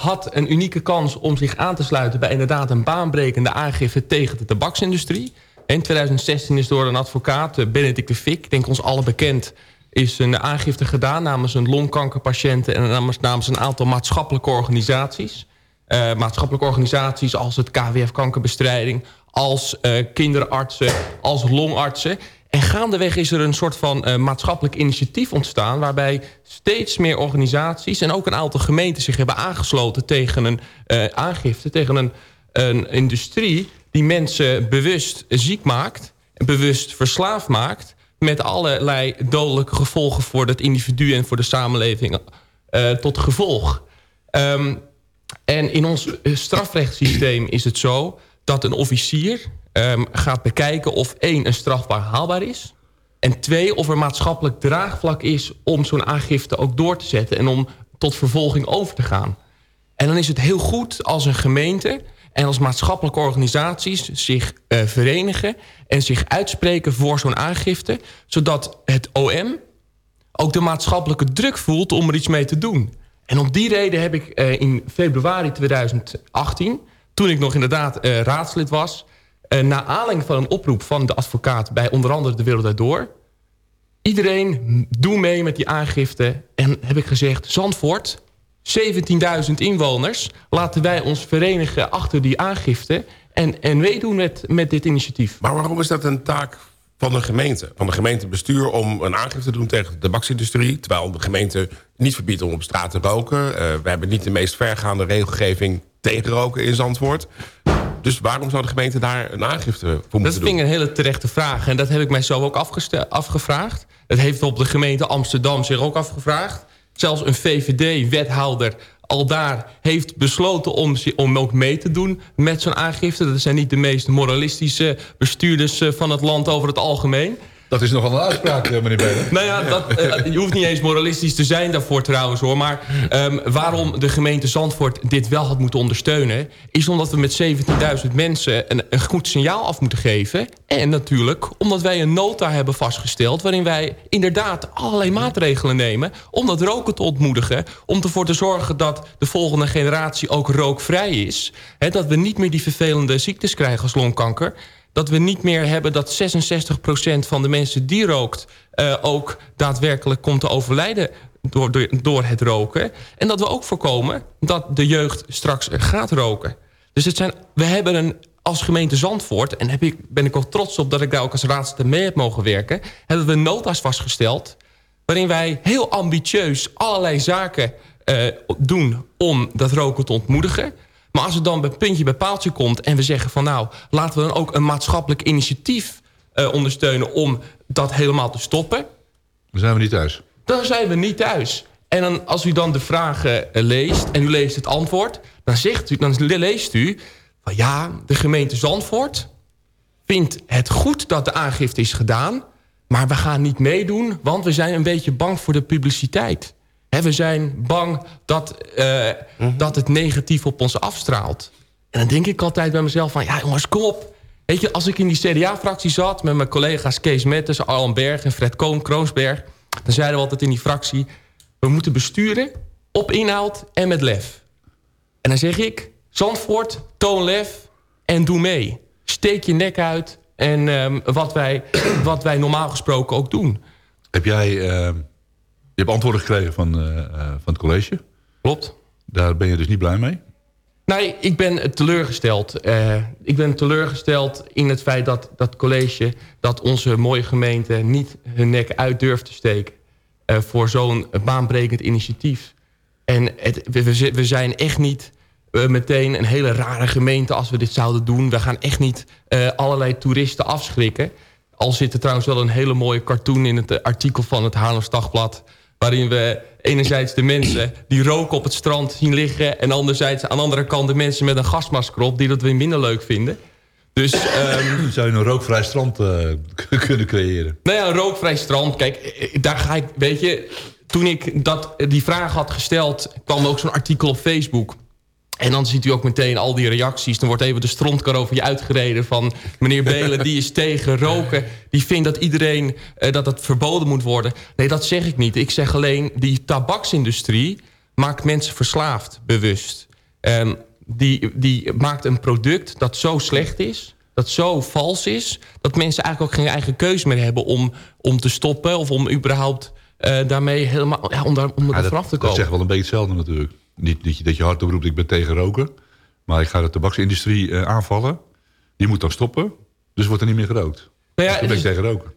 had een unieke kans om zich aan te sluiten... bij inderdaad een baanbrekende aangifte tegen de tabaksindustrie. In 2016 is door een advocaat, Benedict de Vik... ik denk ons allen bekend, is een aangifte gedaan... namens een longkankerpatiënten en namens, namens een aantal maatschappelijke organisaties. Eh, maatschappelijke organisaties als het KWF Kankerbestrijding... als eh, kinderartsen, als longartsen... En gaandeweg is er een soort van eh, maatschappelijk initiatief ontstaan... waarbij steeds meer organisaties en ook een aantal gemeenten zich hebben aangesloten... tegen een aangifte, tegen een, een industrie die mensen bewust ziek maakt... bewust verslaafd maakt... met allerlei dodelijke gevolgen voor het individu en voor de samenleving eh, tot gevolg. Ehm, en in ons strafrechtssysteem is het zo dat een officier ehm, gaat bekijken of één, een strafbaar haalbaar is. En twee, of er maatschappelijk draagvlak is om zo'n aangifte ook door te zetten... en om tot vervolging over te gaan. En dan is het heel goed als een gemeente en als maatschappelijke organisaties zich eh, verenigen... en zich uitspreken voor zo'n aangifte... zodat het OM ook de maatschappelijke druk voelt om er iets mee te doen. En om die reden heb ik eh, in februari 2018... toen ik nog inderdaad eh, raadslid was... Na aanleiding van een oproep van de advocaat... bij onder andere De Wereld Door... iedereen doe mee met die aangifte. En heb ik gezegd, Zandvoort, 17.000 inwoners... laten wij ons verenigen achter die aangifte... en, en meedoen met, met dit initiatief. Maar waarom is dat een taak van de gemeente? Van de gemeentebestuur om een aangifte te doen tegen de tabaksindustrie... terwijl de gemeente niet verbiedt om op straat te roken. Uh, we hebben niet de meest vergaande regelgeving tegen roken in Zandvoort. Dus waarom zou de gemeente daar een aangifte voor moeten doen? Dat vind ik een hele terechte vraag. En dat heb ik mijzelf ook afgevraagd. Dat heeft op de gemeente Amsterdam zich ook afgevraagd. Zelfs een VVD-wethouder al daar heeft besloten om, om ook mee te doen met zo'n aangifte. Dat zijn niet de meest moralistische bestuurders eh, van het land over het algemeen. Dat is nogal een uitspraak, eh, meneer Belen. Nou ja, dat, uh, je hoeft niet eens moralistisch te zijn daarvoor trouwens hoor. Maar um, waarom de gemeente Zandvoort dit wel had moeten ondersteunen... is omdat we met 17.000 mensen een, een, goed signaal af moeten geven. En natuurlijk omdat wij een nota hebben vastgesteld... waarin wij inderdaad allerlei maatregelen nemen... om dat roken te ontmoedigen. Om ervoor te zorgen dat de volgende generatie ook rookvrij is. He, dat we niet meer die vervelende ziektes krijgen als longkanker dat we niet meer hebben dat 66% van de mensen die rookt... Uh, ook daadwerkelijk komt te overlijden door, door, door, het roken. En dat we ook voorkomen dat de jeugd straks gaat roken. Dus het zijn, we hebben een, als gemeente Zandvoort... en heb ik, ben ik ook trots op dat ik daar ook als raadslid mee heb mogen werken... hebben we nota's vastgesteld... waarin wij heel ambitieus allerlei zaken uh, doen om dat roken te ontmoedigen... Maar als het dan bij puntje bij paaltje komt... en we zeggen van nou, laten we dan ook een maatschappelijk initiatief uh, ondersteunen... om dat helemaal te stoppen... Dan zijn we niet thuis. Dan zijn we niet thuis. En dan, als u dan de vragen uh, leest en u leest het antwoord... dan, zegt u, dan leest u van ja, de gemeente Zandvoort... vindt het goed dat de aangifte is gedaan... maar we gaan niet meedoen, want we zijn een beetje bang voor de publiciteit. We zijn bang dat, uh, mm -hmm. dat het negatief op ons afstraalt. En dan denk ik altijd bij mezelf van... ja jongens, kom op. Weet je, als ik in die CDA-fractie zat... met mijn collega's Kees Metters, Arlan Berg en Fred Koon, Kroonsberg... dan zeiden we altijd in die fractie... we moeten besturen op inhoud en met lef. En dan zeg ik... Zandvoort, toon lef en doe mee. Steek je nek uit en um, wat, wij, wat wij normaal gesproken ook doen. Heb jij... Uh je hebt antwoorden gekregen van, uh, uh, van het college. Klopt. Daar ben je dus niet blij mee? Nee, ik ben teleurgesteld. Uh, ik ben teleurgesteld in het feit dat dat college... dat onze mooie gemeente niet hun nek uit durft te steken... voor zo'n baanbrekend initiatief. En het, we, we, zijn echt niet meteen een hele rare gemeente als we dit zouden doen. We gaan echt niet allerlei toeristen afschrikken. Al zit er trouwens wel een hele mooie cartoon in het artikel van het Haarlems Dagblad waarin we enerzijds de mensen die roken op het strand zien liggen... en anderzijds aan de andere kant de mensen met een gasmasker op... die dat weer minder leuk vinden. Dus, um, Zou je een rookvrij strand uh, kunnen creëren? Nou ja, een rookvrij strand. Kijk, daar ga ik, weet je... Toen ik dat, die vraag had gesteld, kwam ook zo'n artikel op Facebook... En dan ziet u ook meteen al die reacties. Dan wordt even de strontkar over je uitgereden van... meneer Belen, die is tegen roken. Die vindt dat iedereen, uh, dat het verboden moet worden. Nee, dat zeg ik niet. Ik zeg alleen, die tabaksindustrie maakt mensen verslaafd, bewust. Um, die, die maakt een product dat zo slecht is dat zo vals is... dat mensen eigenlijk ook geen eigen keuze meer hebben om, om te stoppen... of om überhaupt uh, daarmee helemaal ja, om, daar, om er vanaf te komen. Dat zegt wel een beetje hetzelfde natuurlijk. Niet dat je, dat je hardop roept, ik ben tegen roken. Maar ik ga de tabaksindustrie uh, aanvallen. Die moet dan stoppen. Dus wordt er niet meer gerookt. Nou ja, dus ben ik tegen roken.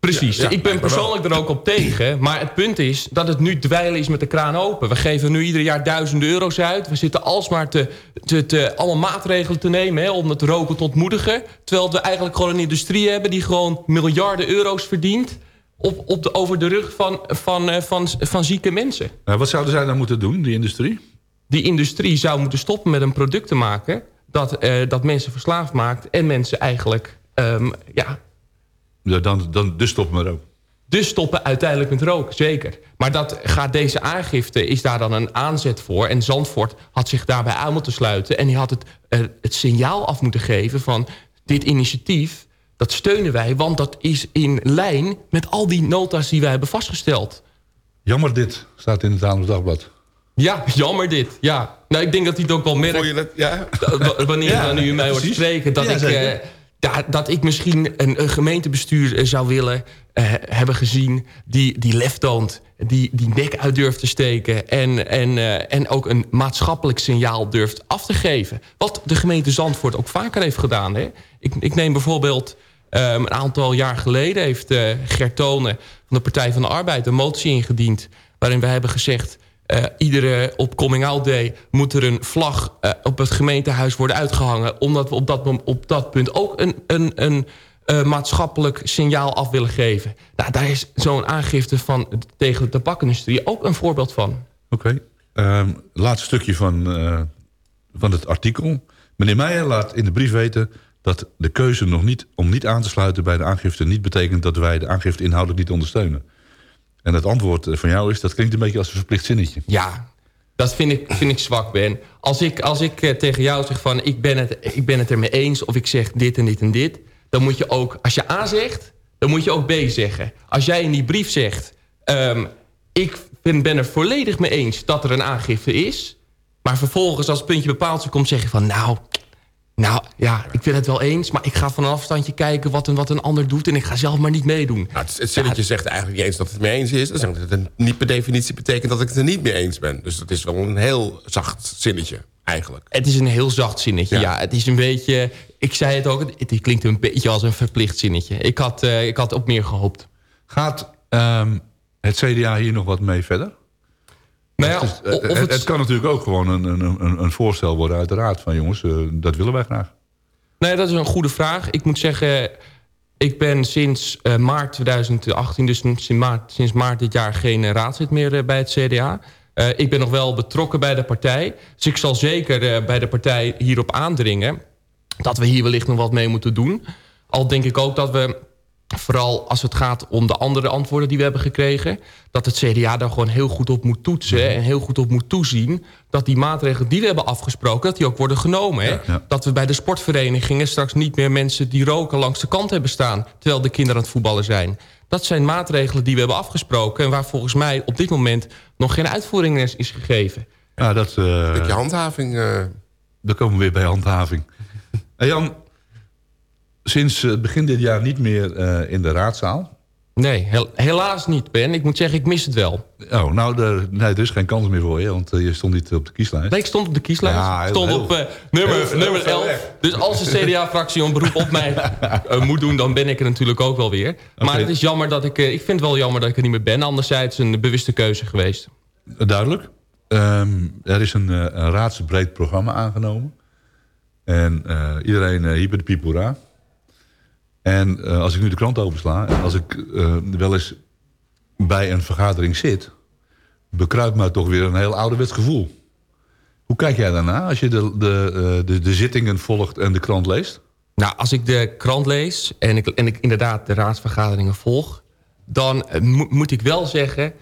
Precies. Ja, ja, ik ben persoonlijk er ook op tegen. Maar het punt is dat het nu dweilen is met de kraan open. We geven nu ieder jaar duizenden euro's uit. We zitten alsmaar te, te, te, allemaal maatregelen te nemen... Hè, om het roken te ontmoedigen. Terwijl we eigenlijk gewoon een industrie hebben... die gewoon miljarden euro's verdient... Op, op de, over de rug van, van, van, van, van zieke mensen. Nou, wat zouden zij dan moeten doen, die industrie? Die industrie zou moeten stoppen met een product te maken... dat, uh, dat mensen verslaafd maakt en mensen eigenlijk... Um, ja, ja, dan, dan, dus stoppen we ook. Dus stoppen uiteindelijk met roken, zeker. Maar dat gaat deze aangifte, is daar dan een aanzet voor. En Zandvoort had zich daarbij aan moeten sluiten. En die had het, eh, het signaal af moeten geven van... dit initiatief, dat steunen wij... want dat is in lijn met al die nota's die wij hebben vastgesteld. Jammer dit, staat in het Haarlems Dagblad. Ja, jammer dit. Ja. Nou, ik denk dat hij het ook wel merkt. Dat? Ja. Wanneer Ja, dan u mij hoort spreken... dat, Ja, ik, eh, dat ik misschien een, een gemeentebestuur eh, zou willen eh, hebben gezien... die, die lef toont, die, die nek uit durft te steken... En, en, eh, en ook een maatschappelijk signaal durft af te geven. Wat de gemeente Zandvoort ook vaker heeft gedaan. Hè? Ik, ik neem bijvoorbeeld... ehm, een aantal jaar geleden heeft Tonen van de Partij van de Arbeid... een motie ingediend waarin we hebben gezegd... eh, iedere op Coming Out Day moet er een vlag eh, op het gemeentehuis worden uitgehangen... omdat we op dat, op dat punt ook een, een, een maatschappelijk signaal af willen geven. Nou, daar is zo'n aangifte van, tegen de tabakindustrie ook een voorbeeld van. Oké. Ehm, laatste stukje van, van het artikel. Meneer Meijer laat in de brief weten dat de keuze nog niet, om niet aan te sluiten bij de aangifte... niet betekent dat wij de aangifte inhoudelijk niet ondersteunen. En het antwoord eh, van jou is, dat klinkt een beetje als een verplicht zinnetje. Ja, dat vind ik, vind ik zwak, Ben. Als ik, als ik eh, tegen jou zeg van ik ben, het, ik ben het ermee eens... of ik zeg dit en dit en dit... dan moet je ook, als je A zegt, dan moet je ook B zeggen. Als jij in die brief zegt... ehm, ik ben, ben er volledig mee eens dat er een aangifte is... maar vervolgens als het puntje bepaald komt zeg je van... nou, nou ja, ik ben het wel eens... maar ik ga van een afstandje kijken wat een, wat een ander doet... en ik ga zelf maar niet meedoen. Nou, het, het zinnetje zegt eigenlijk niet eens dat het mee eens is. Dat het niet per definitie betekent dat ik het er niet mee eens ben. Dus dat is wel een heel zacht zinnetje, eigenlijk. Het is een heel zacht zinnetje, ja. Het is een beetje... Ik zei het ook, het, het klinkt een beetje als een verplicht zinnetje. Ik had, eh, ik had op meer gehoopt. Gaat ehm, het CDA hier nog wat mee verder? Nou ja, Het, is- of het, het- het kan natuurlijk ook gewoon een, een, een, voorstel worden uit de raad. Van jongens, eh, dat willen wij graag. Nee, dat is een goede vraag. Ik moet zeggen, ik ben sinds eh, maart 2018... dus sinds maart, sinds maart dit jaar geen eh, raadslid meer eh, bij het CDA. Eh, ik ben nog wel betrokken bij de partij. Dus ik zal zeker eh, bij de partij hierop aandringen... dat we hier wellicht nog wat mee moeten doen. Al denk ik ook dat we, vooral als het gaat om de andere antwoorden die we hebben gekregen... dat het CDA daar gewoon heel goed op moet toetsen... en heel goed op moet toezien dat die maatregelen die we hebben afgesproken... dat die ook worden genomen. Hè? Dat we bij de sportverenigingen straks niet meer mensen die roken... langs de kant hebben staan, terwijl de kinderen aan het voetballen zijn. Dat zijn maatregelen die we hebben afgesproken... en waar volgens mij op dit moment nog geen uitvoering is, is gegeven. Ja, dat... eh Beetje handhaving. eh. Dan komen we weer bij handhaving. Hey Jan, sinds het begin dit jaar niet meer eh, in de raadzaal. Nee, hel- helaas niet, Ben. Ik moet zeggen, ik mis het wel. Oh, nou, er, nee, er is geen kans meer voor je, want eh, je stond niet op de kieslijst. Nee, ik stond op de kieslijst. Ja, Ik stond heel- op eh, nummer, heel- heel nummer ver 11. weg. Dus als de CDA-fractie een beroep op mij eh, moet doen... dan ben ik er natuurlijk ook wel weer. Maar het is jammer dat ik... eh, ik vind het wel jammer dat ik er niet meer ben. Anderzijds een bewuste keuze geweest. Duidelijk. Ehm, er is een, eh, een raadsbreed programma aangenomen. En eh, iedereen uh, hyper de piep hoera. En eh, als ik nu de krant opensla... en als ik eh, wel eens bij een vergadering zit... bekruipt mij toch weer een heel ouderwets gevoel. Hoe kijk jij daarna als je de, de, eh, de, de zittingen volgt en de krant leest? Nou, als ik de krant lees en ik, en ik inderdaad de raadsvergaderingen volg... dan mo- moet ik wel zeggen...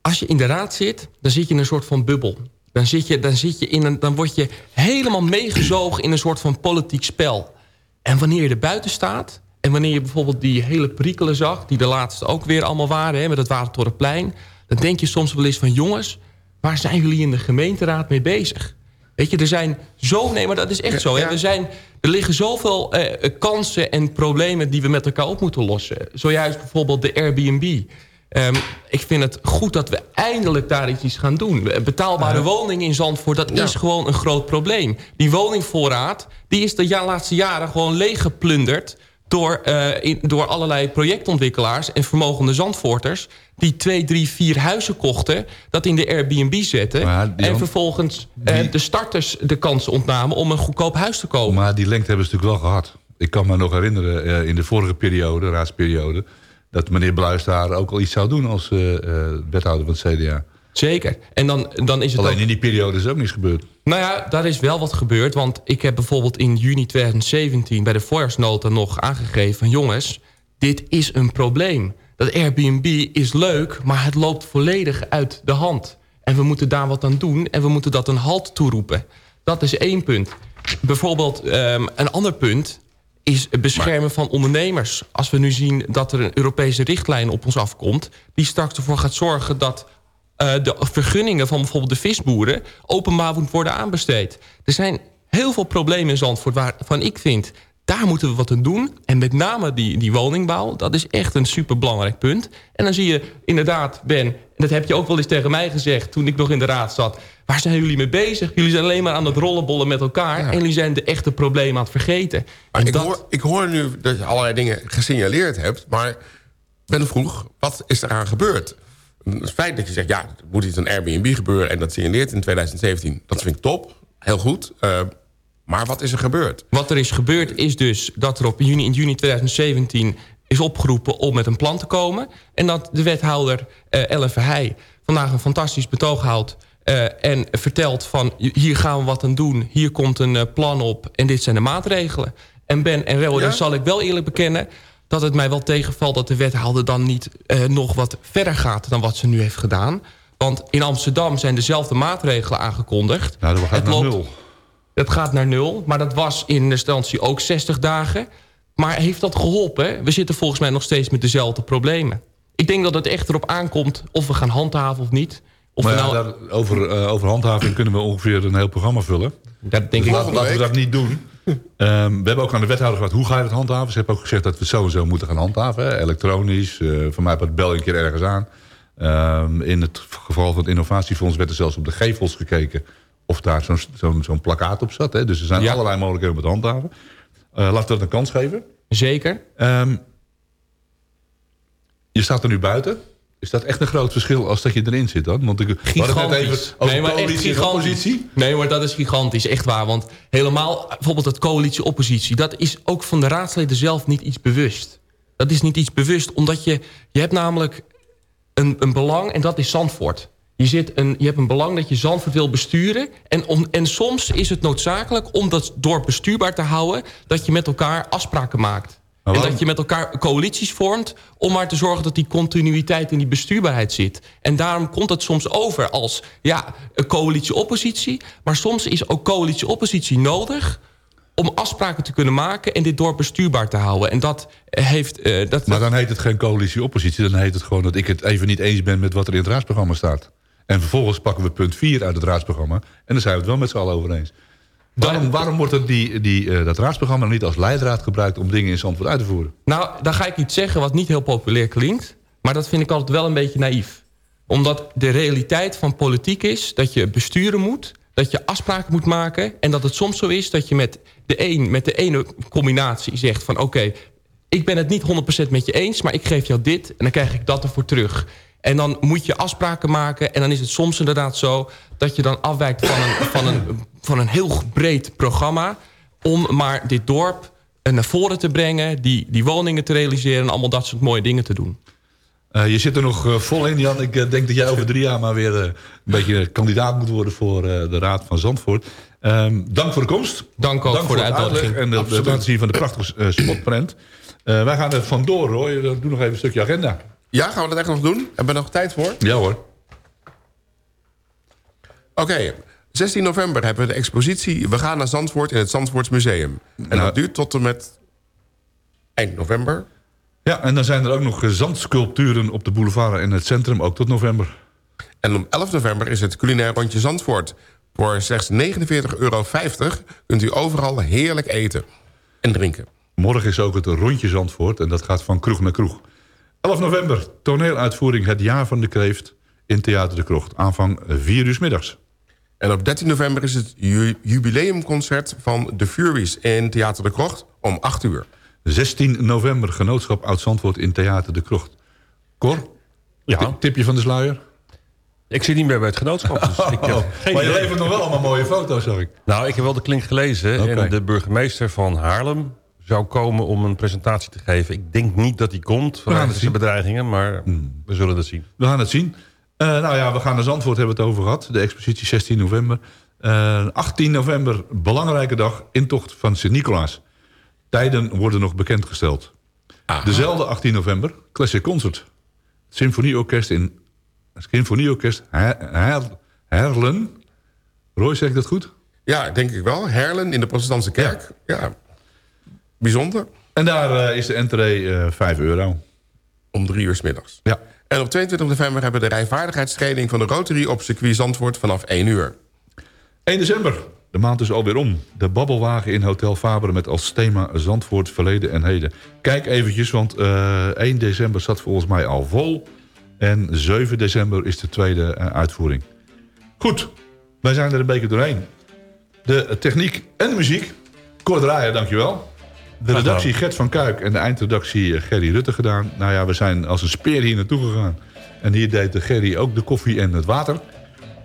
als je in de raad zit, dan zit je in een soort van bubbel. Dan, zit je, dan, zit je in een, dan word je helemaal meegezogen in een soort van politiek spel. En wanneer je er buiten staat... en wanneer je bijvoorbeeld die hele perikelen zag... die de laatste ook weer allemaal waren, hè, met het Watertorenplein... dan denk je soms wel eens van... jongens, waar zijn jullie in de gemeenteraad mee bezig? Weet je, er zijn zo... Nee, maar dat is echt zo. Hè? Er, zijn, er liggen zoveel eh, kansen en problemen die we met elkaar op moeten lossen. Zojuist bijvoorbeeld de Airbnb. Ehm, ik vind het goed dat we eindelijk daar iets gaan doen. Betaalbare woningen in Zandvoort, dat is gewoon een groot probleem. Die woningvoorraad, die is de ja, laatste jaren gewoon leeggeplunderd... Door, eh, in, door allerlei projectontwikkelaars en vermogende Zandvoorters... die twee, drie, vier huizen kochten, dat in de Airbnb zetten... Maar en vervolgens eh, de starters de kans ontnamen om een goedkoop huis te kopen. Maar die lengte hebben ze natuurlijk wel gehad. Ik kan me nog herinneren eh, in de vorige periode, raadsperiode... dat meneer Bluis daar ook al iets zou doen als wethouder van het CDA. Zeker. En dan, dan is het Alleen ook- in die periode is ook niets gebeurd. Nou ja, daar is wel wat gebeurd. Want ik heb bijvoorbeeld in juni 2017 bij de voorjaarsnota nog aangegeven... van jongens, dit is een probleem. dat Airbnb is leuk, maar het loopt volledig uit de hand. En we moeten daar wat aan doen en we moeten dat een halt toeroepen. Dat is één punt. Bijvoorbeeld ehm, een ander punt is het beschermen van ondernemers. Als we nu zien dat er een Europese richtlijn op ons afkomt... die straks ervoor gaat zorgen dat de vergunningen van bijvoorbeeld de visboeren... openbaar moet worden aanbesteed. Er zijn heel veel problemen in Zandvoort waarvan ik vind... daar moeten we wat aan doen. En met name die, die woningbouw, dat is echt een superbelangrijk punt. En dan zie je inderdaad, Ben... en dat heb je ook wel eens tegen mij gezegd toen ik nog in de raad zat... waar zijn jullie mee bezig? Jullie zijn alleen maar aan het rollenbollen met elkaar... en jullie zijn de echte problemen aan het vergeten. Maar ik, dat- hoor, ik hoor nu dat je allerlei dingen gesignaleerd hebt... maar Ben vroeg, wat is eraan gebeurd? Het feit dat je zegt, ja, er moet iets aan Airbnb gebeuren... en dat signaleert in 2017, dat vind ik top, heel goed. Eh, maar wat is er gebeurd? Wat er is gebeurd is dus dat er op juni, in juni 2017 is opgeroepen om met een plan te komen. En dat de wethouder eh Ellen Verheij vandaag een fantastisch betoog houdt... eh, en vertelt van hier gaan we wat aan doen, hier komt een eh, plan op... en dit zijn de maatregelen. En Ben en Rel, Ja? dan zal ik wel eerlijk bekennen... dat het mij wel tegenvalt dat de wethouder dan niet eh, nog wat verder gaat... dan wat ze nu heeft gedaan. Want in Amsterdam zijn dezelfde maatregelen aangekondigd. Nou, dat gaat Het naar loopt- nul. het gaat naar nul, maar dat was in instantie ook 60 dagen. Maar heeft dat geholpen? We zitten volgens mij nog steeds met dezelfde problemen. Ik denk dat het echt erop aankomt of we gaan handhaven of niet. Of Maar we ja, nou, daar, over, eh, over handhaving kunnen we ongeveer een heel programma vullen. dat denk Dus ik laten we dat niet doen. Ehm, we hebben ook aan de wethouder gevraagd, hoe ga je het handhaven? Ze hebben ook gezegd dat we het sowieso moeten gaan handhaven. hè. Elektronisch, eh voor mij bel je een keer ergens aan. Ehm, in het geval van het innovatiefonds werd er zelfs op de gevels gekeken... of daar zo'n plakkaat op zat. Hè. Dus er zijn Ja. allerlei mogelijkheden om het handhaven. Eh laten we dat een kans geven. Zeker. Ehm, je staat er nu buiten. Is dat echt een groot verschil als dat je erin zit dan? Want ik net even Gigantisch. over Nee, maar echt coalitie gigantisch. oppositie. Nee, maar dat is gigantisch, echt waar. Want helemaal, bijvoorbeeld het coalitie-oppositie... dat is ook van de raadsleden zelf niet iets bewust. Dat is niet iets bewust, omdat je... je hebt namelijk een, een belang en dat is Zandvoort. Je, zit een, je hebt een belang dat je Zandvoort wil besturen. En, om, en soms is het noodzakelijk om dat dorp bestuurbaar te houden... dat je met elkaar afspraken maakt. En dat je met elkaar coalities vormt... om maar te zorgen dat die continuïteit en die bestuurbaarheid zit. En daarom komt het soms over als ja, een coalitie-oppositie... maar soms is ook coalitie-oppositie nodig om afspraken te kunnen maken... en dit dorp bestuurbaar te houden. En dat heeft... eh, dat, Maar dan heet het geen coalitie-oppositie. Dan heet het gewoon dat ik het even niet eens ben met wat er in het raadsprogramma staat. En vervolgens pakken we punt 4 uit het raadsprogramma. En dan zijn we het wel met z'n allen over eens. Waarom, waarom wordt er die, die, eh, dat raadsprogramma niet als leidraad gebruikt... om dingen in Zandvoort uit te voeren? Nou, dan ga ik iets zeggen wat niet heel populair klinkt. Maar dat vind ik altijd wel een beetje naïef. Omdat de realiteit van politiek is dat je besturen moet... dat je afspraken moet maken... en dat het soms zo is dat je met de, een, met de ene combinatie zegt van... oké, ik ben het niet 100% met je eens... maar ik geef jou dit en dan krijg ik dat ervoor terug. En dan moet je afspraken maken... en dan is het soms inderdaad zo dat je dan afwijkt van een, van een, van een heel breed programma... om maar dit dorp eh, naar voren te brengen... Die, die woningen te realiseren en allemaal dat soort mooie dingen te doen. Eh, je zit er nog eh, vol in, Jan. Ik denk dat jij over drie jaar maar weer een beetje kandidaat moet worden... voor de Raad van Zandvoort. Ehm, dank voor de komst. Dank ook voor de uitnodiging. En de, zien van de prachtige spotprint. Wij gaan er vandoor, Roy. Doe nog even een stukje agenda. Ja, gaan we dat echt nog doen? Hebben we nog tijd voor? Ja hoor. Oké, 16 november hebben we de expositie... We gaan naar Zandvoort in het Zandvoortsmuseum. En Nou. dat duurt tot en met eind november. Ja, en dan zijn er ook nog eh, zandsculpturen op de boulevard in het centrum, ook tot november. En om 11 november is het culinair rondje Zandvoort. Voor slechts 49,50 euro kunt u overal heerlijk eten en drinken. Morgen is ook het rondje Zandvoort en dat gaat van kroeg naar kroeg. 11 november, toneeluitvoering Het Jaar van de Kreeft in Theater de Krocht. Aanvang 4 uur 's middags. En op 13 november is het ju- jubileumconcert van The Furies in Theater de Krocht om 8 uur. 16 november, genootschap Oud-Zandvoort in Theater de Krocht. Cor, Ja. ti- tipje van de sluier? Ik zit niet meer bij het genootschap. Dus ik Oh, geen maar je levert nog wel allemaal mooie foto's, zag ik. Nou, ik heb wel de klink gelezen. En de burgemeester van Haarlem zou komen om een presentatie te geven. Ik denk niet dat hij komt het zijn zien. bedreigingen. Maar we zullen het zien. We gaan het zien. Eh, nou ja, we gaan naar Zandvoort, hebben we het over gehad. De expositie 16 november. Eh, 18 november, belangrijke dag, intocht van Sint-Nicolaas. Tijden worden nog bekendgesteld. Dezelfde 18 november, Classic Concert. Symfonieorkest in... Symfonieorkest Her, Her, Herlen. Roy, zeg ik dat goed? Ja, denk ik wel. Herlen in de protestantse kerk. Ja, bijzonder. En daar eh, is de entree eh 5 euro. Om drie uur 's middags. Ja. En op 22 november hebben we de rijvaardigheidstraining van de Rotary op circuit Zandvoort vanaf 1 uur. 1 december. De maand is alweer om. De babbelwagen in Hotel Faber met als thema Zandvoort, verleden en heden. Kijk eventjes, want eh 1 december zat volgens mij al vol. En 7 december is de tweede eh, uitvoering. Goed, wij zijn er een beetje doorheen. De techniek en de muziek. Kort draaien, dankjewel. De redactie Gert van Kuik en de eindredactie eh, Gerry Rutte gedaan. Nou ja, we zijn als een speer hier naartoe gegaan. En hier deed de Gerry ook de koffie en het water.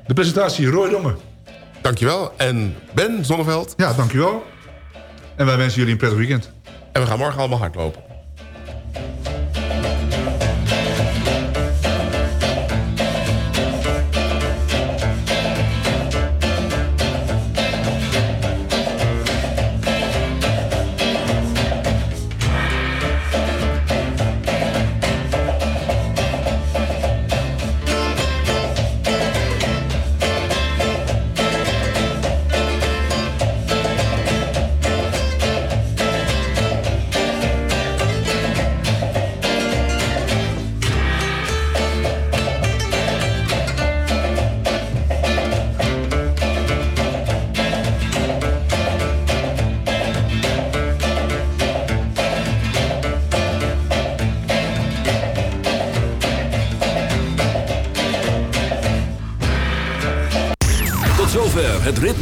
De presentatie Roy Dongen. Dankjewel. En Ben Zonneveld. Ja, dankjewel. En wij wensen jullie een prettig weekend. En we gaan morgen allemaal hardlopen.